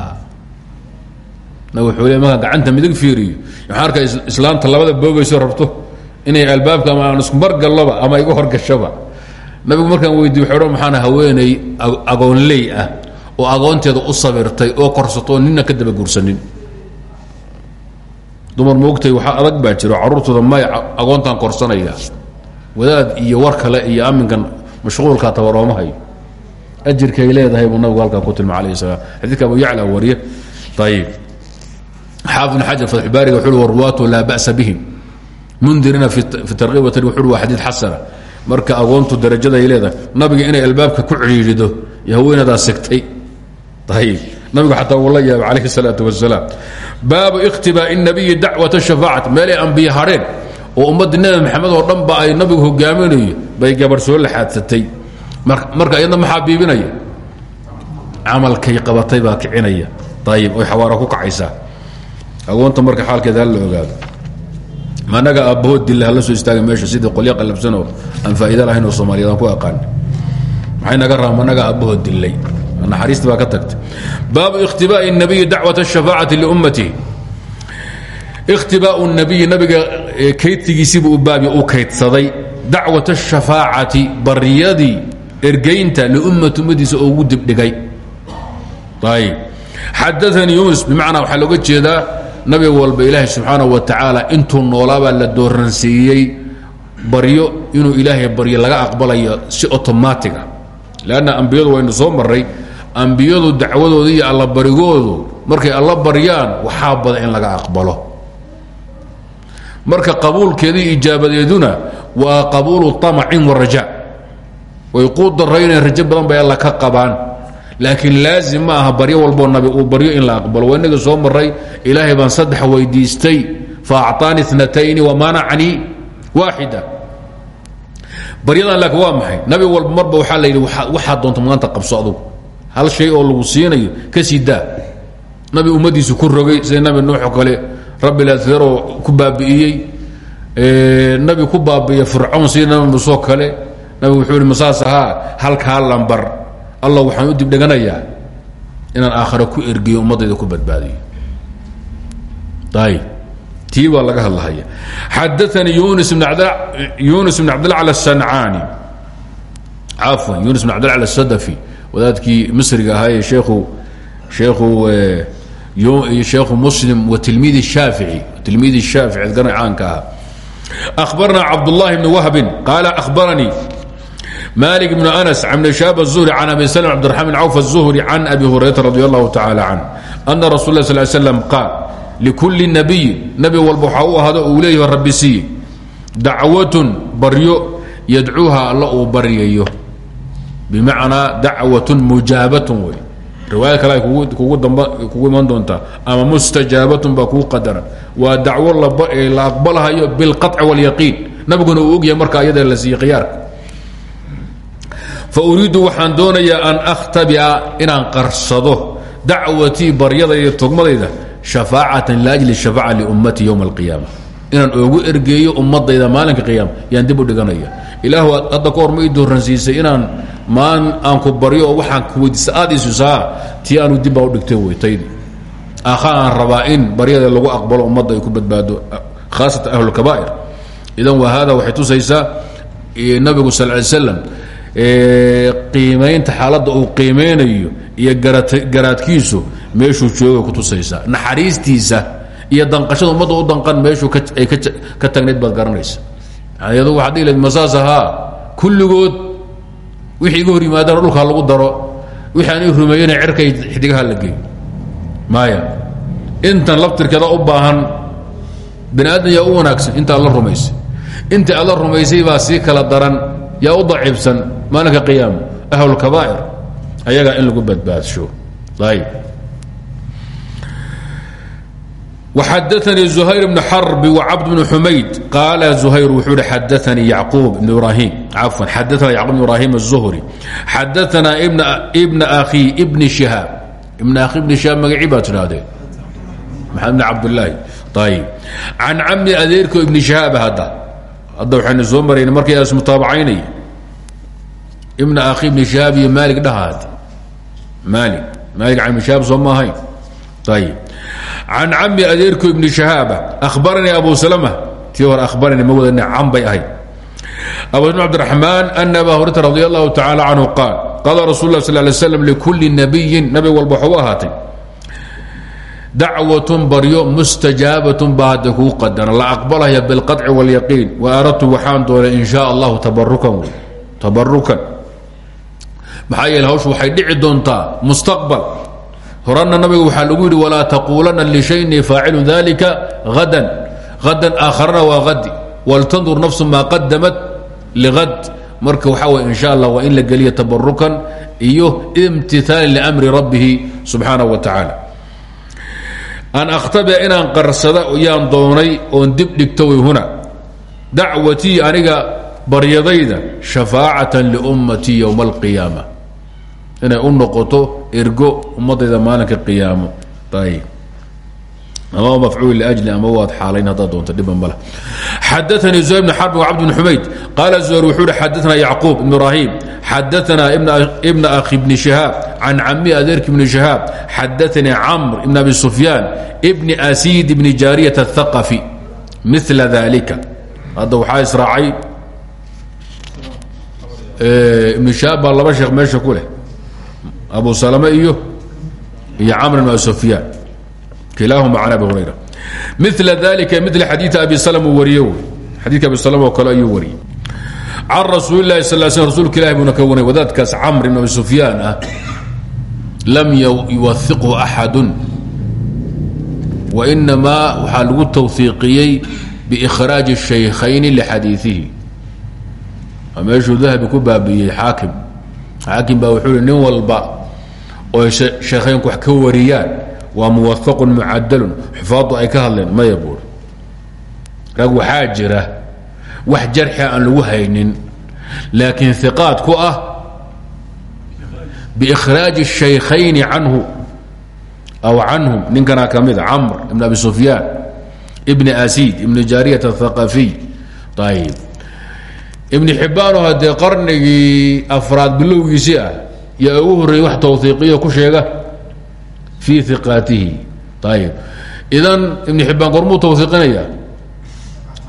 [SPEAKER 1] Wuxuu le markaan gacanta midig fiiriyo. Waxaan arkay islaanta labada boogayso rabto inay albaabka ama aan isku margalloba ama iga horgashaba. Nabigu markaan weydiy wuxuu dhan maxaan haweenay agoonley ah oo agoonteeda u sabirtay oo korsato oo nina ka daba guursanin dumar moogtay waxaa adag baa jiro caruurtooda may agoontaan korsanaya. Wadaad iyo war kale iyo aminkan mashquulkaa tabarooma hayo ajirkay leedahay buu nabigu halkaa ku tilma alayh salaam. Xadiidka abu yacla wariye ayib xaafid bn xajar fatxubaariga wuxu ui warwaatu laa ba'sa bihim. Mundirina fi tarkiib watari wuxu waa xadiid xasana. Marka agoontu darajada ay leedahay nabiga inay albaabka ku cidhiidhido iyo haweenadaa sigtay ayib nabigu xataa wuu la yaaba calayhi salaatu wasalaam baabu ikhtibaai nabiyi dacwat shafaacati. Meelay ambiye hadheen oo ummadda nebi maxamed oo dhan ba ay nabigu hogaaminayo bay gabarh soo laxaadsatay marka iyadna maxaa biibinaya? Camalkay qabatay baa kicinaya. Ayib oy xawaara ku kacaysaa. Agoonta marka xaalkeeda hala ogaado. Managa aabbahood dilla hala soo istaaga meesha sidii qolyo qalabsanoo aan faa'iida lahayn oo soomaaliyad aan ku aqaan. Maxay naga raha managa aabbahood dillay naxariista baa ka tagtay baabu ikhtibaai الnabiyi dacwaة الشhafaacati liummatihi ikhtibaau الnabiyi nabiga kaydsigiisiibu u baabya u kaydsaday dacwaة الشhafaacati baryadii ergaynta liummati ummadiisa oo ugu dibdhigay ayb xadaanii yunis bimacnaa waxaa looga jeedaa nabi walba ilaahay subxaanaه wa tacaala intuu noolaabaa la dooransiiyey baryo inuu ilaahay baryo laga aqbalayo si otomaatica lanna ambiyadu waynu soo maray ambiyadu dacwadooda iyo allabarigoodu markay alla baryaan waxaa badan in laga aqbalo. Marka qabuulkeedii ijaabadeeduna waa qabuulu amacin waraja way quudarayneen rajo badan bay alla ka qabaan. Laakiin laazim ma aha baryo walboo nabi uu baryo in la aqbalo. Waa inaga soo maray ilaahay baan saddex weydiistay fa acطaani inatayni wamanacanii waaxida baryadan laakiin waa maxay? Nabi walba marba waxaa la yidhi waxaad doonto maanta qabso adugu hal shay oo lagu siinayo ka sii daa. Nabi ummaddiisu ku rogay sida nabi nuuxoo kale rabbi laseroo ku baabi'iyey. Nabi ku baabi'iya fircawn sida nabi kale nabigu wuxuu ihi masaas lambar. Allah waxaan u dibdheganayaa inaan aakhare ku ergeyo ummaddayda ku badbaadiyo. Ayb tii baa laga hadlahaya. Xadaanii yunis bn yunis bn cabdilacla asancaani cafwan yunis bn cabdilacla asadafi wadaadkii misriga ahaa ee sheekhu sheekhu sheekhu muslim wa tilmiid shaafici tilmiid shaafici adgana caanka ahaa أخبرنا cبد اللh بن وهب قال أخبرني مالك بن أنس عن شاب الزهري عن أبي سلم عبد الرحمن بن عوف الزهري عن أبي هريرة رضي الله تعالى عنه أن رsuل الله صل ل سلم قال لكل نبي نبي walba waxaa u ahado uu leeyah rabi siiye dacwaة baryo yadcuuha alla uu baryayo bimacnaa dacwatun mujaabatun wey riwaaya kale ay kugu damba kugu iman doontaa ama mustajaabatun baa kugu qadaran waa dacwo la aqbalahayo bilqaطci wاlyaqiin nabiguna uu ogyahay marka iyada la siiye khiyaarka fa uriidu waxaan doonayaa an akhtabia inaan qarsado dacwatii baryada iyo togmadayda shafaacatan liajli shafaaca liummati ywma alqiyaama inaan oogu ergeeyo ummadayda maalinka qiyaama yaan dib u dhiganaya ilaahu hadda ka hor ma ii dooransiisay inaan maan aan ku baryo oo waxaan ku weydiisa aad isusaa tii aanu dib baa u dhigtay weytaydii aakha aan rabaa in baryada lagu aqbalo ummadda ay ku badbaado khaasatan ahlulkabaa'ir idan waa hada waxay tusaysaa nabigu sal ly slam qiimaynta xaaladda uu qiimeynayo iyo garaadkiisu meeshuu jooga ku tusaysaa. Naxariistiisa iyo danqashada ummadda u danqan meeshuu ay ka tagnayd baad garanaysa adu waxaad dhihi layd masaas ahaa kulligood wixii iga hor yimaadana dhulkaa lagu daro wixii aan i rumeeyena cerkay xidigaha la geeyo maya intan laftirkeeda u baahan bani aadam yaa u wanaagsan intaad la rumaysay. Inta aad la rumaysay baa sii kala daran yaa u daciifsan maalinka qiyaama ahlulkabaa'ir ayagaa in lagu badbaadsho ayb وxadثnي زhayر بن xرب وcبد بن حmayd qاal زhayr wuxuu hi xadaثnii yعquub بن ibrahim cafوا xadaثna yعquب بن ibrahim الزhري xadaثna بn أkhي بن شihaab ibn akhi بn شihaab magacii baa tidhaahdeen maxamed بn cabdالlaahi ayb can cami adeerko ibn شihaab hadda hadda waxaynu soo marayn markay as mutaabacaynay ibn akhi ibn شihaab iyo malig dhahaad maali malig can ibn شihaab soo ma ahayn ayb can cami adeerko ibni shahaaba ahbaranii abu salma tii hore ahbaranii ma wadani can bay ahayd. Abu bn cabdiraxmaan ana aba hurata radi allahu tacaala canhu qaal qaala rasul lah sal lay slam likulli nabiyin nabi walba waxuu ahaatay dacwatun baryo mustajaabatun baa hadda kuu qadana la aqbalaya bilqaطci wاlyaqiin wa aradtu waxaan doonay in shaa allahu tabarukan tabarukan maxaa yeele hawshu waxay dhici doontaa mustaqbal horana nabiga waxaa lagu yidhi walaa taquulana lishaynii faacilu dalika hadan hadan aakharana waa hadi waltandur nafsu maa qadamat liad marka waxaa way insha allah waa in la geliya tabarukan iyo imtithaali liamri rabbihi subxaanaه wa tacaala. An akhtabia inaan qarsada yaan doonay oon dib dhigto way huna. Dacwatii aniga baryadayda shafaacatan liummatii ywma اlqiyaama inay u noqoto ergo ummadayda maalinka qiyaamo. Ayb ama mafcuul ljli ama waad xaalayn haddaad doonto dhiban male xadaanii zuhayr bn xarb wcabd bn xumayd qaala zuhayr wuxuu hi xadaana yacquub ibn ibrahim xadaana ibna akhi bni shihaab can cami adeerki bni shihaab xadaanii camr ibn abi sufyaan bni asiid bni jaariyat athaqafi mila dalika hadda waxaa israacay ibn shihaab baa laba sheekh meesha ku abu salme iyo iyo camr bn abi sufyaan kilaahuma can abi hurayra. Mila dalika mila xadiii abi slm wy xadiika abi slm oo kale ayuu wariyey. Can rasuuli lahi sal sl rsulka ilahi buuna ka warinay wadaadkaas camr ibn abi sufyaan ah lam yuwahiqhu axadu wainamaa waxaa lagu tawhiiqiyey biikhraaji الshaykhayni lixadiiihi meeshuu dahabi ku baabiyey xaakim. Xaakim baa wuxuu hi nin walba oo sheekhaynku wax ka wariyaan waa muwaaqun mucadalun xufaadu ay ka hadleen maya buuri rag waxaa jira wax jarxi aan lagu haynin laakiin iqaad ku ah biikhraaji الshaykhayni canhu aw canhum ninkanaa ka mida camr ibn abi sufyaan ibni asid ibni jaariyat athaqafiy ayib ibni xibbaano haddee qarnigii afraad bilowgiisii ah yaa ugu horreeyey wax tawhiiqiyo ku sheega fii iqaatihi ayib idan ibn xibbaan gormuu tawhiiqinaya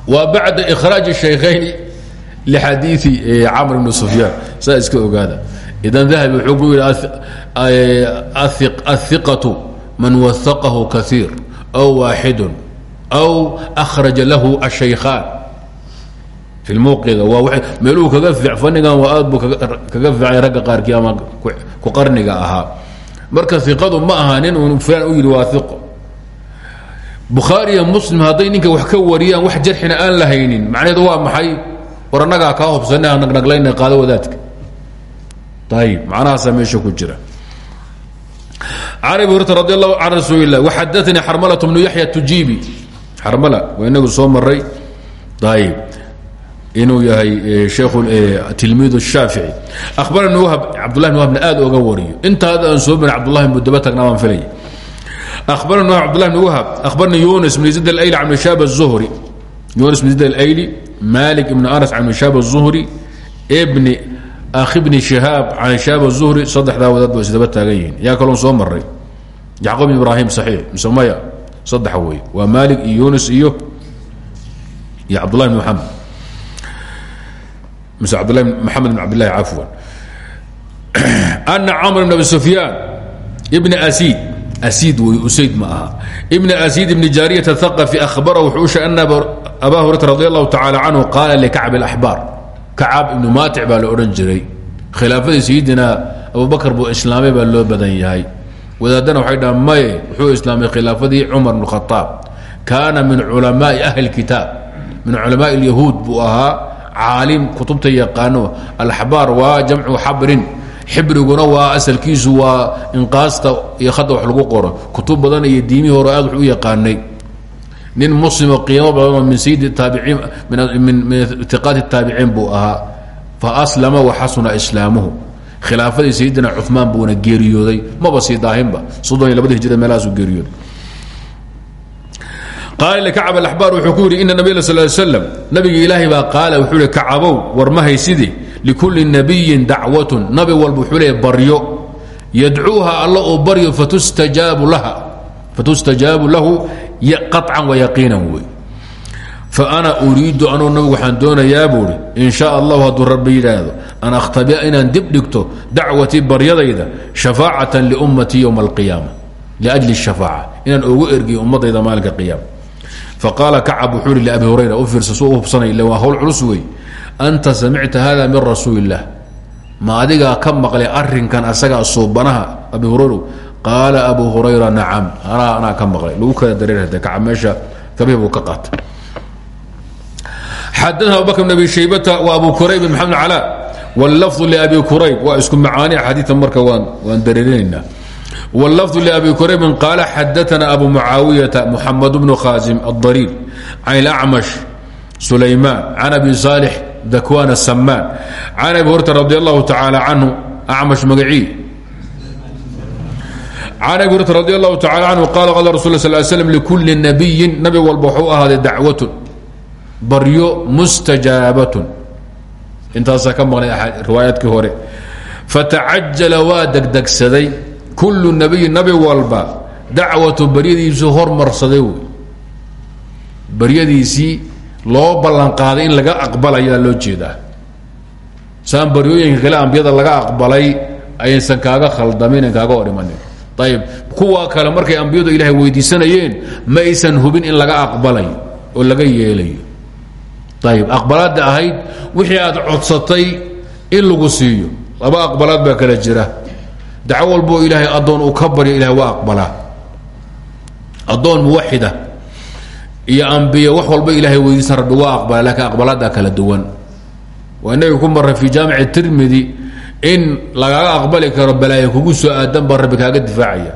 [SPEAKER 1] waa bacda ikhraaji shaykhayni lixadiii camr ibni sufyaan. Saa iska ogaada. Idan dahabi wuxuu ku yidhi ahiqatu man wahaqahu kaiir aw waaxidu aw akhraja lahu ashaykhaan fi lmuqiga waa meeluu kaga fanigan waa aad buu kaga fiicay ragga qaarkii ama ku qarniga ahaa marka iqadu ma aha nin uu fulaan u yidhi waa iqo bukhaari iyo muslim hadday ninka wax ka wariyaan wax jarxina aan la haynin macnaheedu waa maxay war annagaa kaa hobsana nagnaglayna qaado wadaadka ayib macnahaasaa meesha ku jira can abi hurata radi allahu can rasuuli lah waxadaanii xarmalat bnu yaxya tujiibi xarmala waa inagu soo maray ayib inuu yahay tilmiid الshaafiعي abarani whb cabdulahi bn wahbna aad oga wariyo intaad aan soo marin cabdulahi bnu daba tagnaa baan filaya abarani cabdulahi bn wahb abarni yunis bn zid اlayli can shaab الzuhri yunis bn zid اlayli malik ibn anas can shaab الzuhri bni akhi bni shihaab can shaab الzuhri saddexdaa wadaad ba isdaba taagan yihiin yaa kaloon soo maray yacquub bn ibrahim saxiix mise maya saddex wey waa malik iyo yunis iyo iyo cabdulahi bn mxamed abdlahi maxamed bn cabdillahi cafwan. Ana camr bn abi sufyaan ibni asid asiid wey usayd ma aha. Ibn asiid ibni jaariyat athaqafi ahbara wuxuu u sheegay ana abaa hurayra radi allahu tacaala canhu qaala likacb alaxbaar kacab ibnu maatic baa la odhan jiray. Khilaafadii sayidina abubakar buu islaamay baa loo badan yahay. Wadaadana waxay dhahan maye wuxuu islaamay khilaafadii cumar bn khaaab kaana min culamaai ahli kitaab. Min culamaai اlyahuud buu ahaa caalim kutubta yaqaano alaxbaar waa jamcu xabrin. Xibriguna waa asalkiisu waa inqaasta iyo hadda wax lagu qoro. Kutub badan iyo diimihii hore aad wax u yaqaanay. Nin muslimo qiimo badanoo min sayidi taabiciin min itiqaati taabiciin buu ahaa. Fa aslama waxasuna islaamuhu. Khilaafadii sayidina cumaan buuna geeriyooday. Maba sii daahinba. Soddon iyo labada hijra meelahaasu geeriyooday qaala likacab alaxbaar wuxuu ku yidhi ina nabiy sal slam nabiga ilaahay baa qaala wuxuu hi kacabow war ma haysidi likulli nabiyin dacwatun. Nabi walba wuxuu leeya baryo. Yadcuuha alla uu baryo fatustajaabu lahu qaطcan wayaqiinan wey. Fa ana uriidu anuu nabigu waxaan doonayaa buuhi in shaa allahu hadduu rabbi yidhaahdo an akhtabia inaan dib dhigto dacwatii baryadayda shafaacatan liummatii ywma alqiyaama liajli shafaaca inaan ugu ergiyo ummadayda maalinka qiyaama faqaala kacab wuxuu hi liabi hurayra u fiirsa suu u hubsanay ille waa hawl culus wey anta samicta hada min rasuuli illah ma adigaa ka maqlay arinkan asagaa suubanaha abi hurayra qaala abu hurayra nacam anaa anaa ka maqlay lagu kala dareerhada kacab meesha kabih buu ka qaatay xadana abubakr bn abi shaybata wa abu kurayb maxamed cala wاlafظu labi kurayb waa isku macaani axaadiita marka waan waan dareerinaynaa wlafdu labi kuraybin qaala xadaana abu mucaawiyata muxamed bnu khaasim adariir can ilacmash sulaymaan can abi saalix dakwan asamaan can abi hurta radi allahu tacaala canhu acmash magacii can abi hurta radi allahu tacala canhu qaala qala rasul sl slm likulli nabiyin nabi walba waxuu ahaaday dacwatun baryo mustajaabatun intaasaa ka maqlay riwaayaadkii hore fatacajala waa degdegsaday kullu nabiyin nabi walba dacwatu baryadiisii hormarsaday wey. Baryadiisii loo ballanqaaday in laga aqbalayaa loo jeedaa. Saan baryooyinka kale ambiyada laga aqbalay ayaysan kaaga khaldamin kaaga hor imanin ayib kuwa kale markay ambiyadu ilaahay weydiisanayeen ma aysan hubin in laga aqbalayo oo laga yeelayo. Ayib aqbalaadda ahayd wixii aad codsatay in lagu siiyo. Laba aqbalaad baa kala jira dacwo walboo ilaahay addoon uu ka baryo ilahay waa aqbalaa. Addoon muwaxida iyo ambiye wax walba ilaahay weydiisan rabbi waa aqbala laakiin aqbalaaddaa kala duwan. Waa inaga ku maray fi jaamici tirmidi in lagaaga aqbali karo balaayo kugu soo aadan baa rabbi kaaga difaacaya.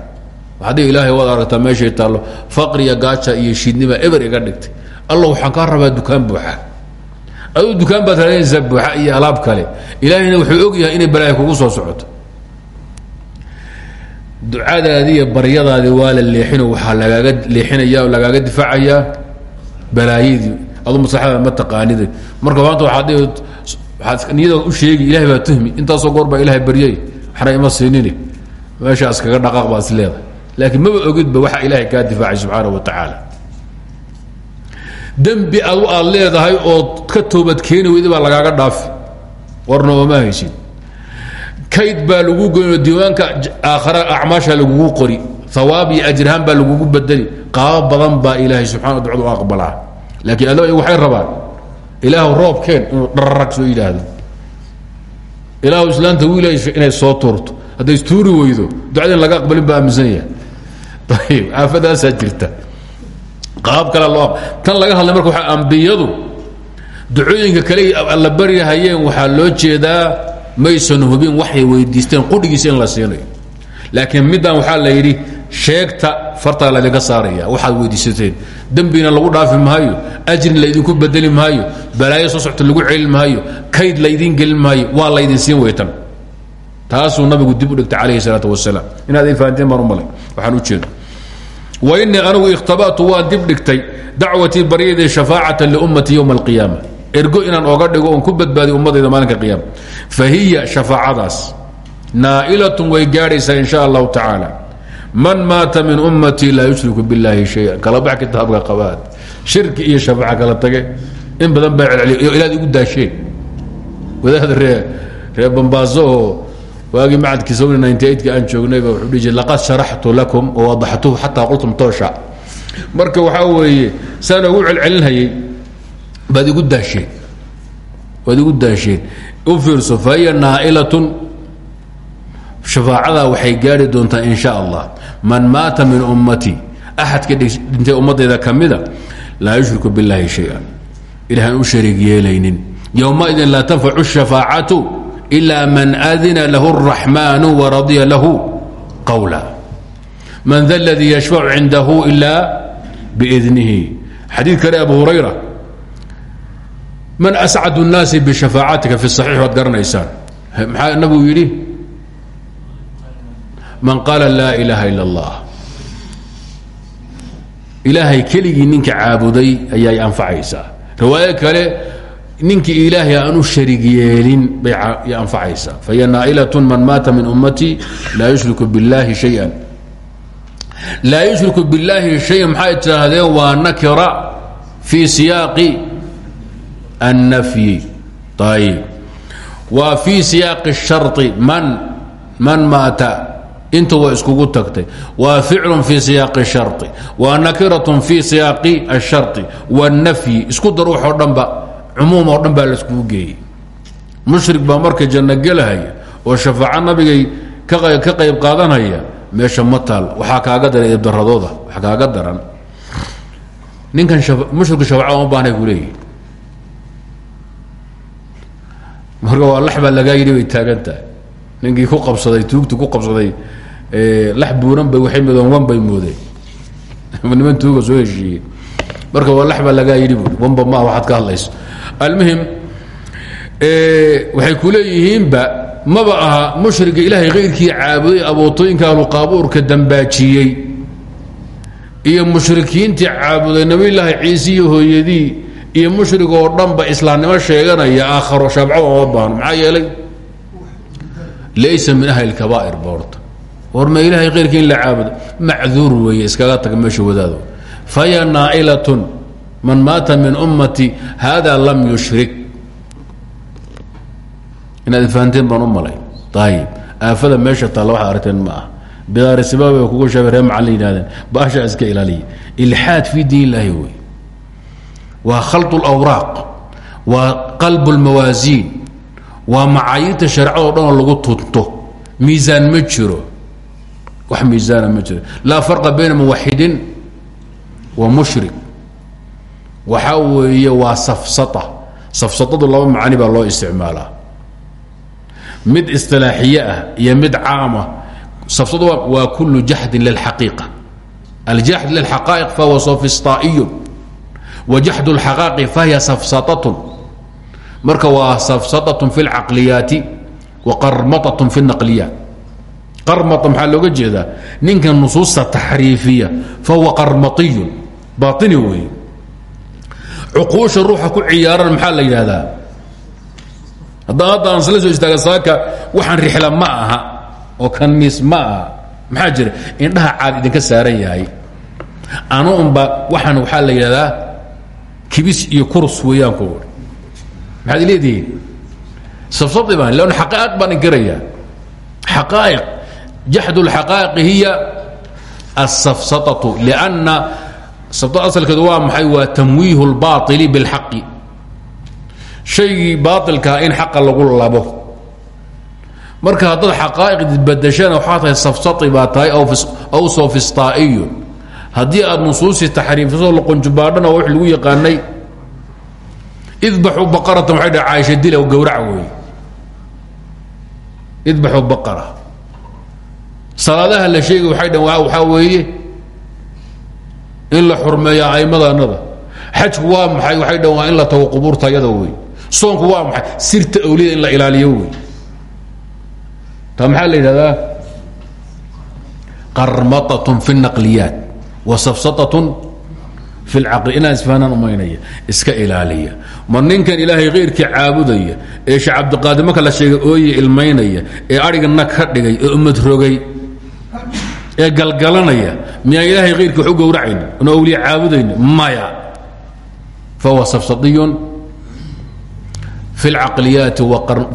[SPEAKER 1] Haddii ilaahay waad aragtaa meeshay taallo faqriya gaaja iyo shiidnima eber iga dhigtay. Alla waxaan kaa rabaa dukaan buuxa. Aduu dukaan baad raadinaysaa buuxa iyo alaab kale. Ilaahayna wuxuu og yahay inay balaayo kugu soo socoto ducadaadii iyo baryadaadii waa la leexino waxaa lagaaga leexinaya oo lagaaga difaacayaa balaayadii adu maslaxada ma taqaanida marka maanta waaad waaad niyada u sheegi ilahay baa tuhmi intaasoo goor baa ilahay baryay waxna ima siinini. Meeshaas kaga dhaqaaq baa is leedahay. Laakiin maba ogidba waxa ilaahay kaa difaacay subxaana wa tacaala. Dembi adu aad leedahay ood ka toobad keeni weyda baa lagaaga dhaafi. Warna ooma haysid kayd baa lagu goyn diiwaanka aakhara acmaasha lagugu qori hawaab iyo ajrahaan baa lagugu bedeli qaabo badan baa ilaahay subxana ducada u aqbalaa. Laakiin alla waxay rabaan ilaahu roobkeen inuu dhararag soo yidhaahdo. Ilaahu islaanta wiila inay soo tuurto. Hadday istuuri weydo ducada in laga aqbalin baa aaminsan yahay ayib aafadaasaa jirta. Qaab kale loo tan laga hadlay marka waa ambiyadu ducooyinka kale alla baryahayeen waxaa loo jeedaa maysan hubin waxay weydiisteen qudhigiisa in la siinayo. Laakiin middan waxaa la yidhi sheegta fartaa laydinka saaraya waxaad weydiisateen. Dembina lagu dhaafi maayo ajrin laydinku bedeli maayo balaayo soo socta lagu celin maayo kayd laydin gelin maayo waa laydin siin weytan. Taasuu nabigu dib u dhigtay calayhi salaatu wasalaam inaad ay fahanteen baan u malay waxaan u jeeda wainii anigu ikhtabatu waan dib dhigtay dacwatii baryadii shafaacatan liummati yowma alqiyaama ergo inaan oga dhigo oon ku badbaadiyo ummadayda maalinka qiyaama fa hiya shafaacadaas. Naa'ilatun way gaadhaysaa in sha allahu tacaala. Man maata min ummatii laa yushriku biاllaahi shaya kala bax kitaabka qabaad. Shirki iyo shafaaca kala tage in badan baa celceliyo ilaad igu daasheen. Wadaad ree ree bambaaso oo waagii macadkii eightka aan joognayba wuxuu dhihi jir laqad sharaxtu lakum wawadaxtuhu xataa qultum toosha. Marka waxaa weeye saan ugu celcelinhayay baad igu daasheen waad igu daasheen. U fiirso fa hiya naa'ilatun. Shafaacadaa waxay gaari doontaa in allah. Man maata min ummati axadka dhintay ummadayda ka mida yushriku biاllaahi shay-an. Ilahan u shariig yeelaynin. Yowmaidin laa tanfacu shafaacatu ila man adina lahu اraxmaanu waradya lahu qawla. Man da ladii yashfacu cindahu ila biidnihi xadiid kale abu hurayra man ascad الnaasi bishafaacatika fi صaxiix waad garanaysaan maxaa nabigu yidhi man qaala laa ilaaha ila اllah ilaahay keligii ninka caabuday ayay anfacaysaa riwaayo kale ninkii ilaahay aan u sharig yeelin bay anfacaysaa fahiya naa'ilaة man maata min ummatii laa yushriku biاllahi شhayئa laa yushriku biاllaahi شhaya maxay tidhaahdeen waa nakira fii siyaaqi الnafyi ayb waa fii siyaaqi الsharطi man man maata inta waa iskugu tagtay waa ficlu fii siyaaqi الsharطi waa nakiraة fii siyaaqi الsharطi wالnafyi isku dar wax oo dhanba cumuum oo dhan baa laiskugu geeyey mushrik baa marka janno gelahaya oo shafaaco nabigay ka qayb qaadanaya meesha ma taal waxaa kaaga daran ibdaradooda wax kaaga daran ninkan mushriku shafaaco uma baanay ku leeyihi marka waa lax baa lagaa yidhi bay taagan tahay. Ninkii ku qabsaday tuugti ku qabsaday lax buuran bay waxay moodeen wan bay moodeen *laughs* niman tuuga soo heshiiyey. Marka waa lax baa lagaa yidhi buui wanba maa waxaad ka hadlayso. Almuhim waxay ku leeyihiinba maba aha mushriga ilaahay kayrkii caabuday abootooyinka ahluqaabuurka dambaajiyey. Iyo mushrikiintii caabuday nabiyulaahi ciise iyo hooyadii iyo mushrig oo dhanba islaamnimo sheeganaya aakharo shaabco oma baahno maxaa yeelay? Laysa min ahli kabaa'ir boorta. War ma ilaahay kayrkii in la caabudo. Macduur weeye iskaga taga meesha wadaado. Faya naa'ilatun man maata min ummati hada lam yushrik. Inaad fahanteen baan u malay. Ayib aafada meesha taalla waxaad aragteen ma ah bidaarisibaab bay kugu sheegay ree macallin yidhahdeen baasha iska ilaaliya. Ilxaad fii diin illaahi wey waa khalط اlawraaq waa qalb اlmawaasiin waa macaayiirta shareecado dhan oo lagu tunto miisaan ma jiro wax miisaana ma jiro laa farqa bayna muwaxidin wa mushrik waxaa weeye waa safsata safsatadu laba macani baa loo isticmaalaa mid isilaaxiye ah iyo mid caama safsadu waa kulu jaxdin lilxaqiiqa aljaxd lilxaqaa'iq fahuwa sofistaa'iyu wajaxd اlxaqaaqi fahiya safsatatun marka waa safsatatun fi اlcaqliyaati wa qarmatatun fi اnaqliyaat qarmata maxaa looga jeedaa ninka nusuusta taxriifiya fahuwa qarmatiyun baaini weeye cuquusha ruuxa ku ciyaaran maxaa la yidhahdaa haddaan hadda aan sla soo istaaga saaka waxaan rixla ma aha oo kanmiis ma aha maxaa jira indhaha caad idinka saaran yahay anu unba waxaan waxaa la yidhahdaa ibis iyo kurus weeyaan ku ui maxaad leedihiin sabsabi baan lannu xaqaa'iq baan inkarayaa xaqaa'iq jaxdu lxaqaa'iqi hiya asafsaatu lianna sabta asalkeedu waa maxay? Waa tamwiihu lbaaili bilxaqi. Shaygii baailkaa ah in xaqa lagu labo. Marka haddaad xaqaa'iqdbadashana waxaa tahay safsai baa tahay awsofistaa'iyo haddii aad nusuusii taxriifiso laqonjubaadhana wix lagu yaqaanay. Idbaxuu baqaratan waxay dhaha caaisha dila idbaxuu baqara. Salaadaha la sheegay waxay dhan waxaa weeye. In la xurmeeyo aimadaanada waa maxay? Waxay dhan waa in la tago qubuurta ayada wey soonku waa maxay? Sirta awliyada in la ilaaliyo wey taa qarmatatun fi الnaqliyaat wasafsaatun fi lcaqli inaan isfahnaan umaynaya iska ilaaliya. Ma ninkan ilaahay keyrkii caabudaya ee sheekh cabdiqaadir marka la sheegay ooye ilmaynaya ee ariga nag ka dhigay ee umadrogay ee galgalanaya miyaan ilaahay keyrkii wax u gowracayn una awliya caabudayn maya. Fahuwa safsaiyun fi lcaqliyaati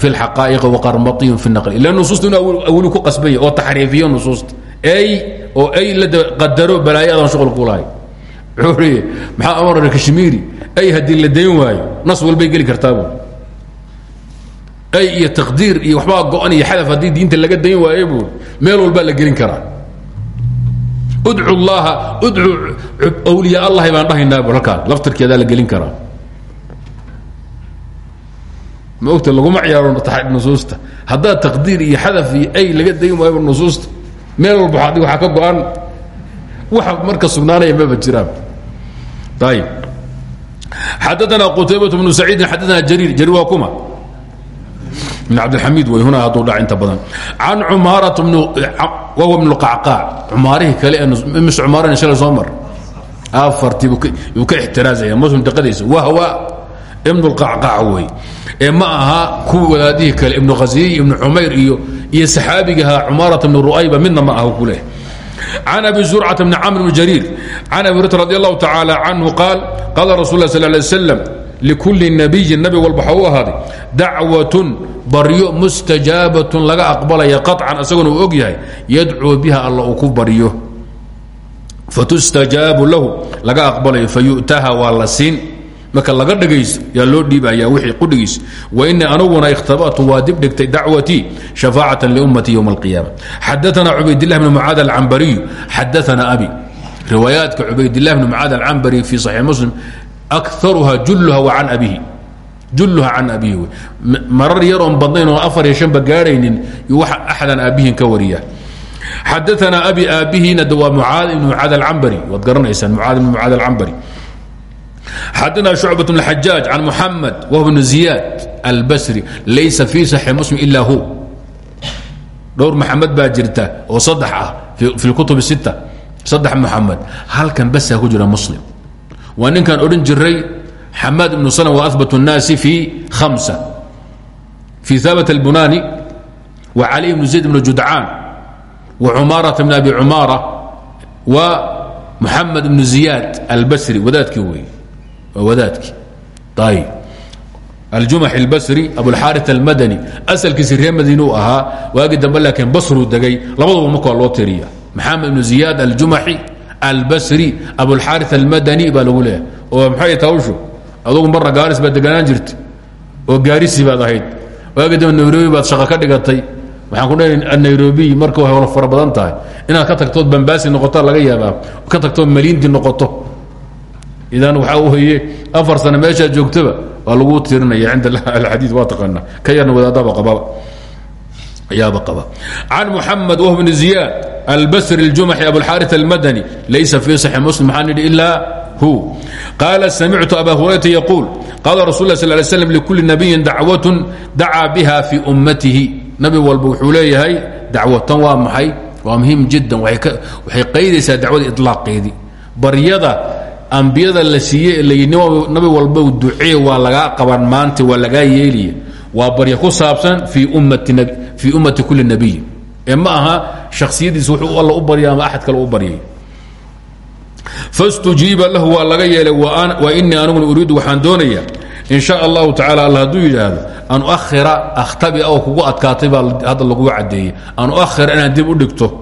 [SPEAKER 1] fi lxaqaa'iqi waqarmaiyu fi naqli. Ila nusuusta inu awli ku qasbaya oo taxriifiyo nusuusta ey oo ay la qadaro balaayo adan shuqul ku lahay wuxuu i maxaa amar kashmiiri ay haddii la dayn waayo nas walbay geli kartaabu ay iyo taqdiir iyo waxbaa go-an iyo xadaf haddii diinta laga dayn waayo buu meel walbaa la gelin karaa. Udcu llaha udcu awliya allahi baan dhahaynaa bu halkaan. Laftirkeedaa la gelin karaa. Ma ogta laguma ciyaaro nusuusta. Haddaad taqdiir iyo xadaf iyo ay laga dayn waayo nusuusta meel walba adig waxaa ka go-an marka sugnaanaya maba jiraan. Ayib xadaana qutaybat bnu saciidin xadaana jariir. Jariir waa kuma. بن cabdilxamiid way huna hadduu dhac inta badan. Can cumaarata wahuwa bnu qacqaac cumaarihii kale mis cumaaran shalay soo mar. Afartii buu ka ixtiraazaya muslim daqadiisa wahwa ibnu lqacqaac wey ee ma aha kuwii wadaadihii kale ibnu khasiy ibnu cumayr iyo iyo saxaabigaha cumaarata bnu ru'ayba midna ma aha ku leh can abi zurcata bni camr bni jariir can abi hurata radi allahu tacaala qaal qaala rasul lah sal lay slam likulli nabiyin nabi walba waxaa u ahaaday dacwatun baryo mustajaabatun laga aqbalaya qaطcan isaguna uu og yahay yadcuu biha alla uu ku baryo marka laga dhagaysto yaa loo dhiibaya wixii qudhigiis wainii anuguna ikhtabatu waa dib dhigtay dacwatii shafaacatan liummatii ywma alqiyaama. Xadaana cubaydilah bn mucaad alcambariyu xadaana abi. Riwaayaadka cubaydilah bn mucaad alcambari fi saxiix muslim akaruha julha wa can abihi. Julha can abihi. Marar yar oon badnayn afar iyo shanba gaadhaynin yu wax ka wariya. Xadaana abi aabbihiina waa mucaad ibn mucaad alcambari waad garanaysaan mucaad ibn mucaad alcambari xadana شhucbaة بن xajaaج can muxamed wh bn ziyaad albasri laysa fii صaxi muslim ila hu dhowr maxamed baa jirta oo saddex ah fi kutub sit saddex muxamed halkan basaa ku jira muslim waa ninkan odhan jiray xamaad ibnu slm wa abat الnaasi fi hamsa fi haabت اlbunani wa cali bn zayd bn judcaan wa cumaaraةa bn abi cumaara wa muxamed ibn ziyaad albasri wadaadkii wey wadaadki ayb aljumax اlbasri abulxaari almadani asalkiisi reer madiinuu ahaa waagii dambe laakiin basruu degay labaduba markaa loo tiriya maxamed ibnu ziyaad aljumaxi albasri abulxaari almadani baa lagu leeyahay. Oo maxay tawshu adugu marna gaaris baad deganaan jirta oo gaarisi baad ahayd. Waagii dambe nairobi baad shaqo ka dhigatay. Waxaan ku dha nairobi marka way howla fara badan tahay. Inaad ka tagtood bambaasi noqota laga yaabaa. Ka tagtood maliindi noqoto idan waxaa weye afar sano meeshaa joogtaba waa lagu tirinaya cinda alxadii waa taqaana ka yarna wadaadaba ababa ayaaba qaba. Can muxamed wh bn ziyaad albasri اljumaxi abulxaari almadani laysa fii saxi muslim maxaa nidhi ilaa hu. Qaala samictu aba hurayrata yaquul qaala rasul lah sal lay slam likuli nabiyin dacwatun dacaa biha fii ummatihi. Nabi walba wuxuu leeyahay dacwatan waa maxay? Waa muhiim jiddan waxay qaydaysaa dacwada ilaaqeedii baryada ambiyada la siiye nabi walba ducee waa lagaa qaban maanta waa lagaa yeeliya waa barya ku saabsan fii ummati kuli nabiy. Ee ma aha shaksiyadiis wuxuu alla u barya ama kale u baryay. Fastujiiba lahu waa laga yeelay wa inii aniguna uriidu waxaan doonaya in sha allahu tacala alla hadduu yidhaahdo an uahira akhtabia oo kugu adkaatay baa hadda lagu cadeeyey an uahira inaan dib u dhigto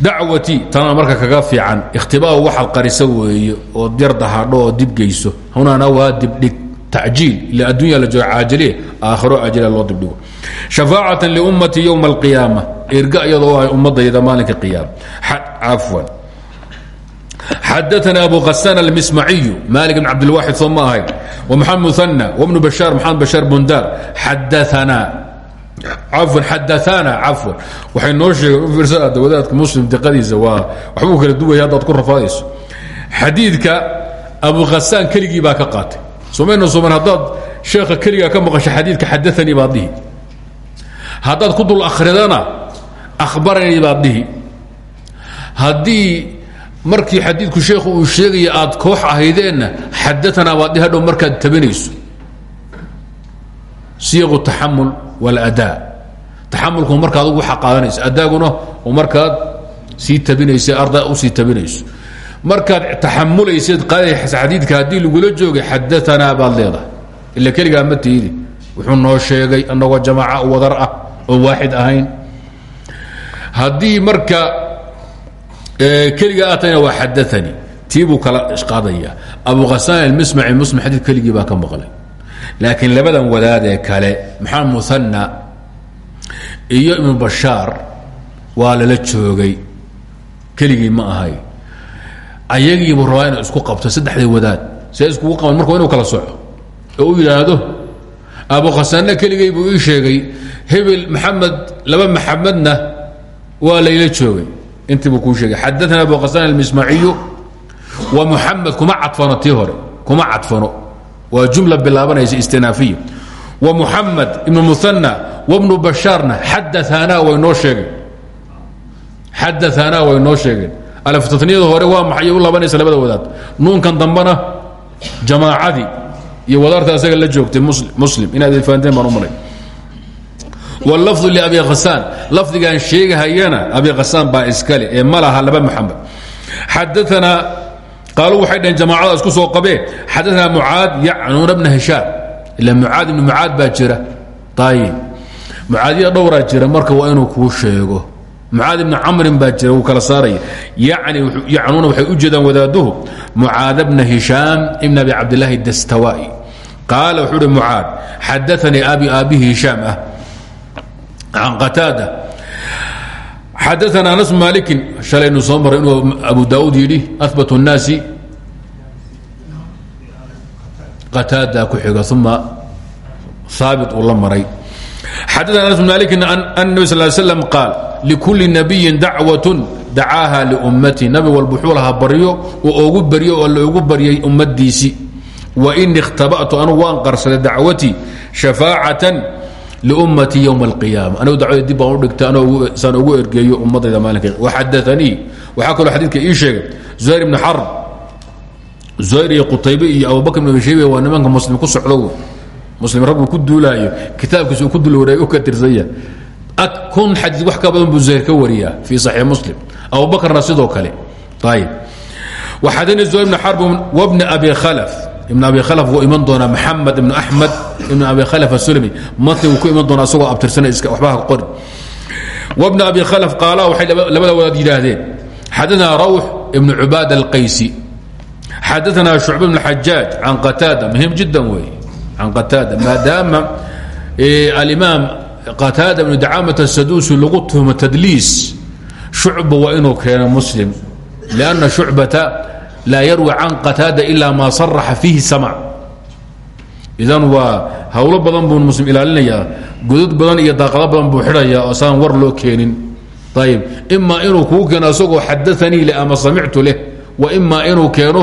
[SPEAKER 1] dacwatii tana marka kaga fiican ikhtibaa waxaad qarisa weeye ood yar dahaadho oo dibgeyso hunana waa dibdhig tacjiil. Ila addunya la jooga caajiliye aakhiro ajila loo dibdhigo shafaacatan liummati yowma alqiyaama erga iyadoo ah ummadayda maalinka qiyaama cafwan xadaana abu hasaan almismaciyu malik bn cabdilwaxid soo ma ahayn. Wamaxamed muhana wbnu bashaar maxamed bashaar bundaar. Xadaanaa cafwan xadaana cafwan. Waxay noo sheegeen u fiirsada wadaadka muslim diqadiisa waa waxbuu kala duwaya haddaad ku rafaadayso xadiidka abu khasaan keligii baa ka qaatay. Somayna suman haddaad sheekha keligaa ka maqasho xadiidka xadaanii baad dhihi. Haddaad ku dul akhridana akhbaranii baad dhihi. Haddii markii xadiidku sheekhu uu sheegaya aad koox ahaydeenna xadaanaa baad dhihi hadhow markaad tabinayso. Siiqu taxamul waladaa taxamulku marka adugu waxa qaadanayso adaaguna oo markaad sii tabinaysa arda u sii tabinayso markaad taxamulayseed xadiidka haddii lagula joogay xadaanaa baad leedahay ila keligaa ma tiidi wuxuu noo sheegay annagoo jamaaca wadar ah oo waaxid ahayn haddii marka keliga aad tahayna waa xadaanii tii buu kala qaadaya abu khasaan almismaci muslim xadiid keligii baa ka maqlay laakiin labadan wadaadee kale maxamed muhanna iyo ibnu bashaar waa lala joogay. Keligii ma ahay. Ayagiibuu rabaa inuu isku qabto saddexdii wadaad. See iskugu qaban marka inuu kala soco. Oo u yidhaahdo abu khasaanna keligay buu ii sheegay hebel maxamed laba maxamedna waa layla joogay. Intii buu kuu sheegay xadaana abu khasaan almismaciyu wa muxamed kuma cadfano tii hore kuma cadfano waa jumla bilaabanaysa istinaafiya wa muxamed ibnu muhanna wabnu bashaarna xadaanaa way noo sheegeen. Xadaanaa way noo sheegeen. Alftatniyada hore waa maxay u labanaysa labada wadaad? Nuunkan dambana jamaacadii iyo wadaarta asaga la joogtay muslim inaad fahanteen baan u malay wlafdu liabi khasaan lafdigan sheegahayana abi khasaan baa iskale ee ma laha laba muxamed xadaanaa qaaluu waxay dhaheen jamaacada isku soo qabeen xadaanaa mucaad yacnuuna bna hishaam ila mucaad ibnu mucaad baa jira ayib mucaadiya dhowraa jira marka waa inuu kuu sheego mucaad ibni camrin baa jira wuu kala saaraya yacnuuna waxay u jeedaan wadaaduhu mucaad bna hishaam ibn abi cabdilaahi dastawai qaala wuxuu uhi mucaad xadaanii abi aabihi hishaam ah can qataada xadaana anas maalikin shalaynu soo maray inuu abu daauud yidhi ahbat الnaasi qataada ku xiga uma haabit uu la maray xadaana anas maalikin an nabi sal slam qaal likuli nabiyin dacwat dacaaha liummati nabi walba wuxuu lahaa baryo oo ogu baryo oo loogu baryay ummadiisii wain ikhtaba'tu anugu waan qarsaday dacwatii shafaacatan lummatii ywma alqiyaama anigu dacwada dib baan u dhigta saan ugu ergeeyo ummadayda maalinka waxadaanii waxaa kaloo xadiidka ii sheegay zuhayr ibni xarb zuhayr iyo qutaybe iyo abubakr ibn abi shaybe waa nimanka muslim ku socdo muslim rabbuu ku duulaayo kitaabkiisa uu ku dul wareeg u ka tirsanya kun xadiid wax ka badan buu zuhayr ka wariyaa fii saxiix muslim abubakrna sidoo kale ayib waxadani zuhayr ibni xarb wabni abi khalaf ibn abi khalaf wuu iman doonaa maxamed ibn axmed ibn abi khalaf asulmi matni wuu ku iman doonaa isagoo abtirsana iska waxba ha qori. Wabna abi khalaf qaala waxay labada wadaad yidhaahdeen. Xadaanaa rawx ibn cubaad alqaysi. Xadaanaa shucba ibn xajaaj can qataada. Muhim jiddan wey can qataada. Maadaama alimaam qataada ibnu dacaamat asaduusi lagu tuhmo tadliis shucba waa inuu keeno muslim. Lianna shucbata laa yarwi can qataada ilaa maa saraxa fiihi samc idan waa hawlo badan buu muslim ilaalinayaa godod badan iyo daaqado badan buu xidhayaa oo saan war loo keenin. Ayb imaa inuu kuu keeno isagoo xadaanii le ama samictu leh wa imaa inuu keeno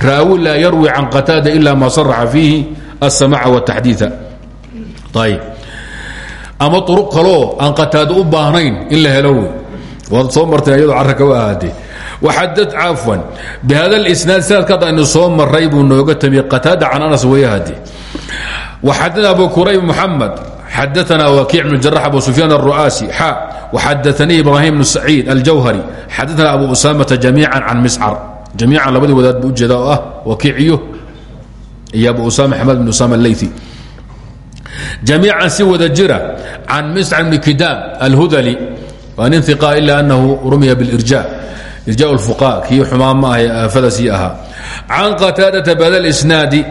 [SPEAKER 1] raawi laa yarwi can qataada ilaa maa saraxa fiihi asamca wataxdiia ayb ama uru kaloo aan qataado u baahnayn in la helo wey. Waad soo marteen iyadoo carraka u ahaatay waxadad cafwan bihada اlisnaad sanadka hadda aynu soo maray buu nooga tamiyey qataada can anas wayahadi waxadana abu kurayb muxamed xadaana wakiic bn jarax abu sufyaan الru'aasi xa waxadaanii ibrahim bn saciid aljawhari xadaana abu usaamata jamiica can miscar jamiican labadii wadaad buu ujeeda oo ah wakiiciyo iyo abu usama xamed bn usama اleyثi jamiican si wada jira can miscar bni kidaam alhudali waa nin iqa ila anahu rumiya biاlirja irja اlfuqa kii xumaa ma ahay aafadaasii ahaa can qataadata bada اlisnaadi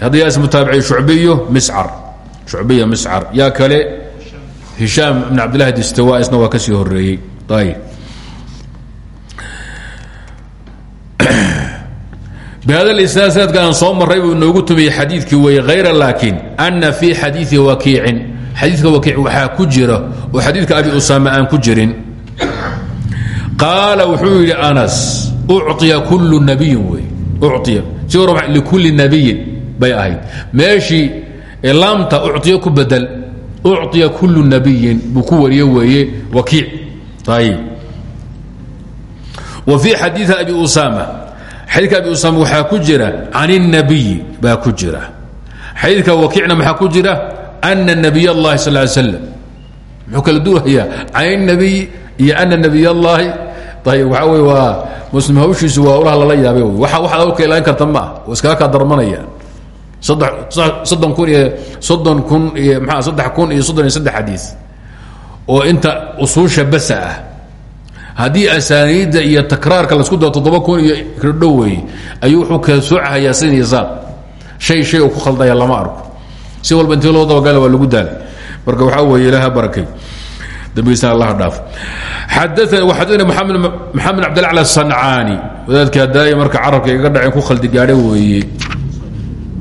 [SPEAKER 1] hadda yaa ismutaabiciy shucbiyo miscar shucbiya miscar yaa kale hishaam ibn cabdillahi distawa isna waa ka sii horeeyey ayb bhada isnaad sanadka aan soo maray buu inoogu tumiyey xadiidkii weeye hayra laakiin ana fii xadiii wakiicin xadiidka wakiic waxaa ku jira oo xadiidka abi usaama aan ku jirin qaala wuxuu yidhi anas ucطiya kullu nabiyin wey uciya si hor likulli nabiyin bay ahayd meeshii laamta ucطiyo ku bedel ucطiya kullu nabiyin buu ku wariye weeye wakiic ayb wa fii xadiii abi usaama xadiidka abi usaama waxaa ku jira can الnabiyi baa ku jira xadiidka wakiicna maxaa ku jira ana nabiy اllahi sal ly slam muxuu kala duwayaa can الnabiy iyo ana nabiy اllahi ayb waxaa wey waa muslim hawshiisu waa ulaha lala yaabay waxa waxaad awka ilaalin karta ma ah iskaga kaa darmanaya. Soddon kun iyo soddon kun iyo maa saddex kun iyo soddon iyo saddex xadiis. Oo inta usuusha basa ah. Haddii asaaniidda iyo takraarka la isku dao toddoba kun iyo kdhow weeye ayuu wuxuu kala soocahayaa sin iyo saaq shay shay uu ku khaldaya lama arko. Si walba intii loo dabagala waa lagu daalay marka waxaa weeye ilaha barakay mamd abdl aani wadaadka daay marka carabka iga dhaceen ku khaldigaadhe weeye.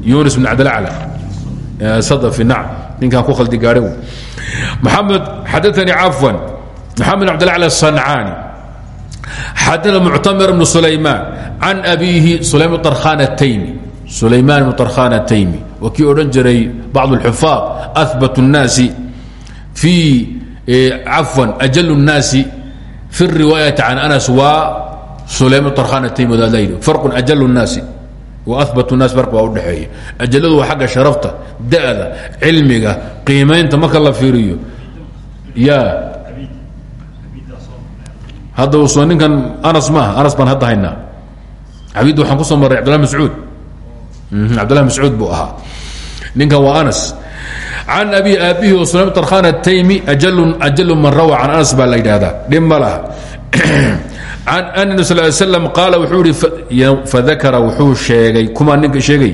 [SPEAKER 1] Yunis bin cabdilacla sadafi nacam ninkan ku khaldigaadhe w maamed xadaani cafwan. Maxamed abdilacla asancaani xadana muctamir bnu sulaymaan. Can abiihi sulayman arkhan ataymi sulaymaan bnu arkhan ataymi waa kii odhan jiray bacd alxufaad ahbat الnaasi fii cafwan ajal الnaasi fi الriwaayati can anas waa sulaym darkhan ataymi wadaad la yidhi farqun ajal الnaasi wa ahbat الnaas farq baa udhexeeya ajaladu waa xagga sharafta da'da cilmiga qiimaynta marka la fiiriyo ya hadda so ninkan anas maaha anas baan hadda haynaa cabid waxaan kusoo maray cabdillah mascuud cabdillah mascuud buu ahaa ninkan waa anas can abi aabihi o sulaym tarkhan ataymi ajalu man rawa can anas baa la yidhaahdaa dhib ma laha can an nabi sal slam qaala wuxuu ihi fadakara wuxuu sheegay kumaa ninka sheegay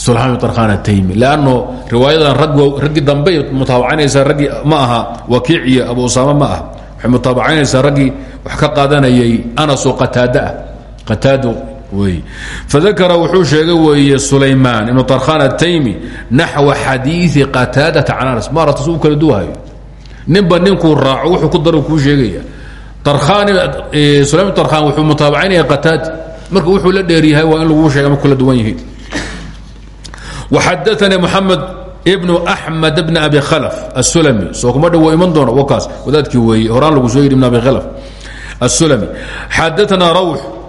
[SPEAKER 1] sulxaan tarkhan ataymi lanno riwaayadan rag raggii dambey mutaabacanaysaa raggii ma aha wakiic iyo abu usaama ma ah waxay mutaabacanaysaa raggii wax ka qaadanayay anasoo qataada ah qataado fakra wuxuu sheegay weeye sulaymaan ibnu tarkhan ataymi naxwa xadiii qataadata can anas. Maarata su kala duwahayo ninba ninkuu raaco wuxuu ku dar kuu sheegaya sulaym tarkhan wuxuu mutaabacaynaya qataad. Marka wuxuu la dheeryahay waa in lagu sheega marku kala duwan yihiin waxadaanii moxamed ibnu axmed bni abi khalaf asulami soo kuma dhow waa iman doona wakaas. Wadaadkii weeye horaan lagu soo yidhi ibn abi khalaf asulami xadaanaa rawx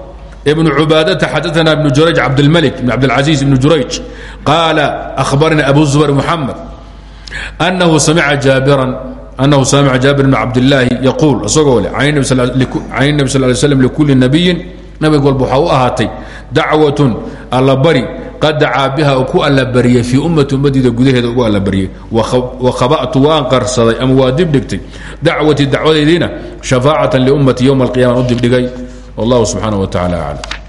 [SPEAKER 1] بن عubaadةa xadثna بن jurayج cabdالملك بن cabdالعaزيز بن jurayج qاal أخbarnي أbu زبر محamed أنه samca jaaبirا أنه samca jaaبir بن cabdاللaahi يquuل isagoo le can النبي sل ل sلم لكuli نabiyi nabig walba waxaa u ahaatay dacwaة allabari qad dacaa biha u ku allabariyey fii ummati ummadiida gudaheeda ugu allabariyey wakhaba'tu waan qarsaday ama waa dibdhigtay dacwatii dacwadaydiina shafaacatan liummati ywma alqiyama u dibdhigay wallahu subxaanaه wa tacala aclam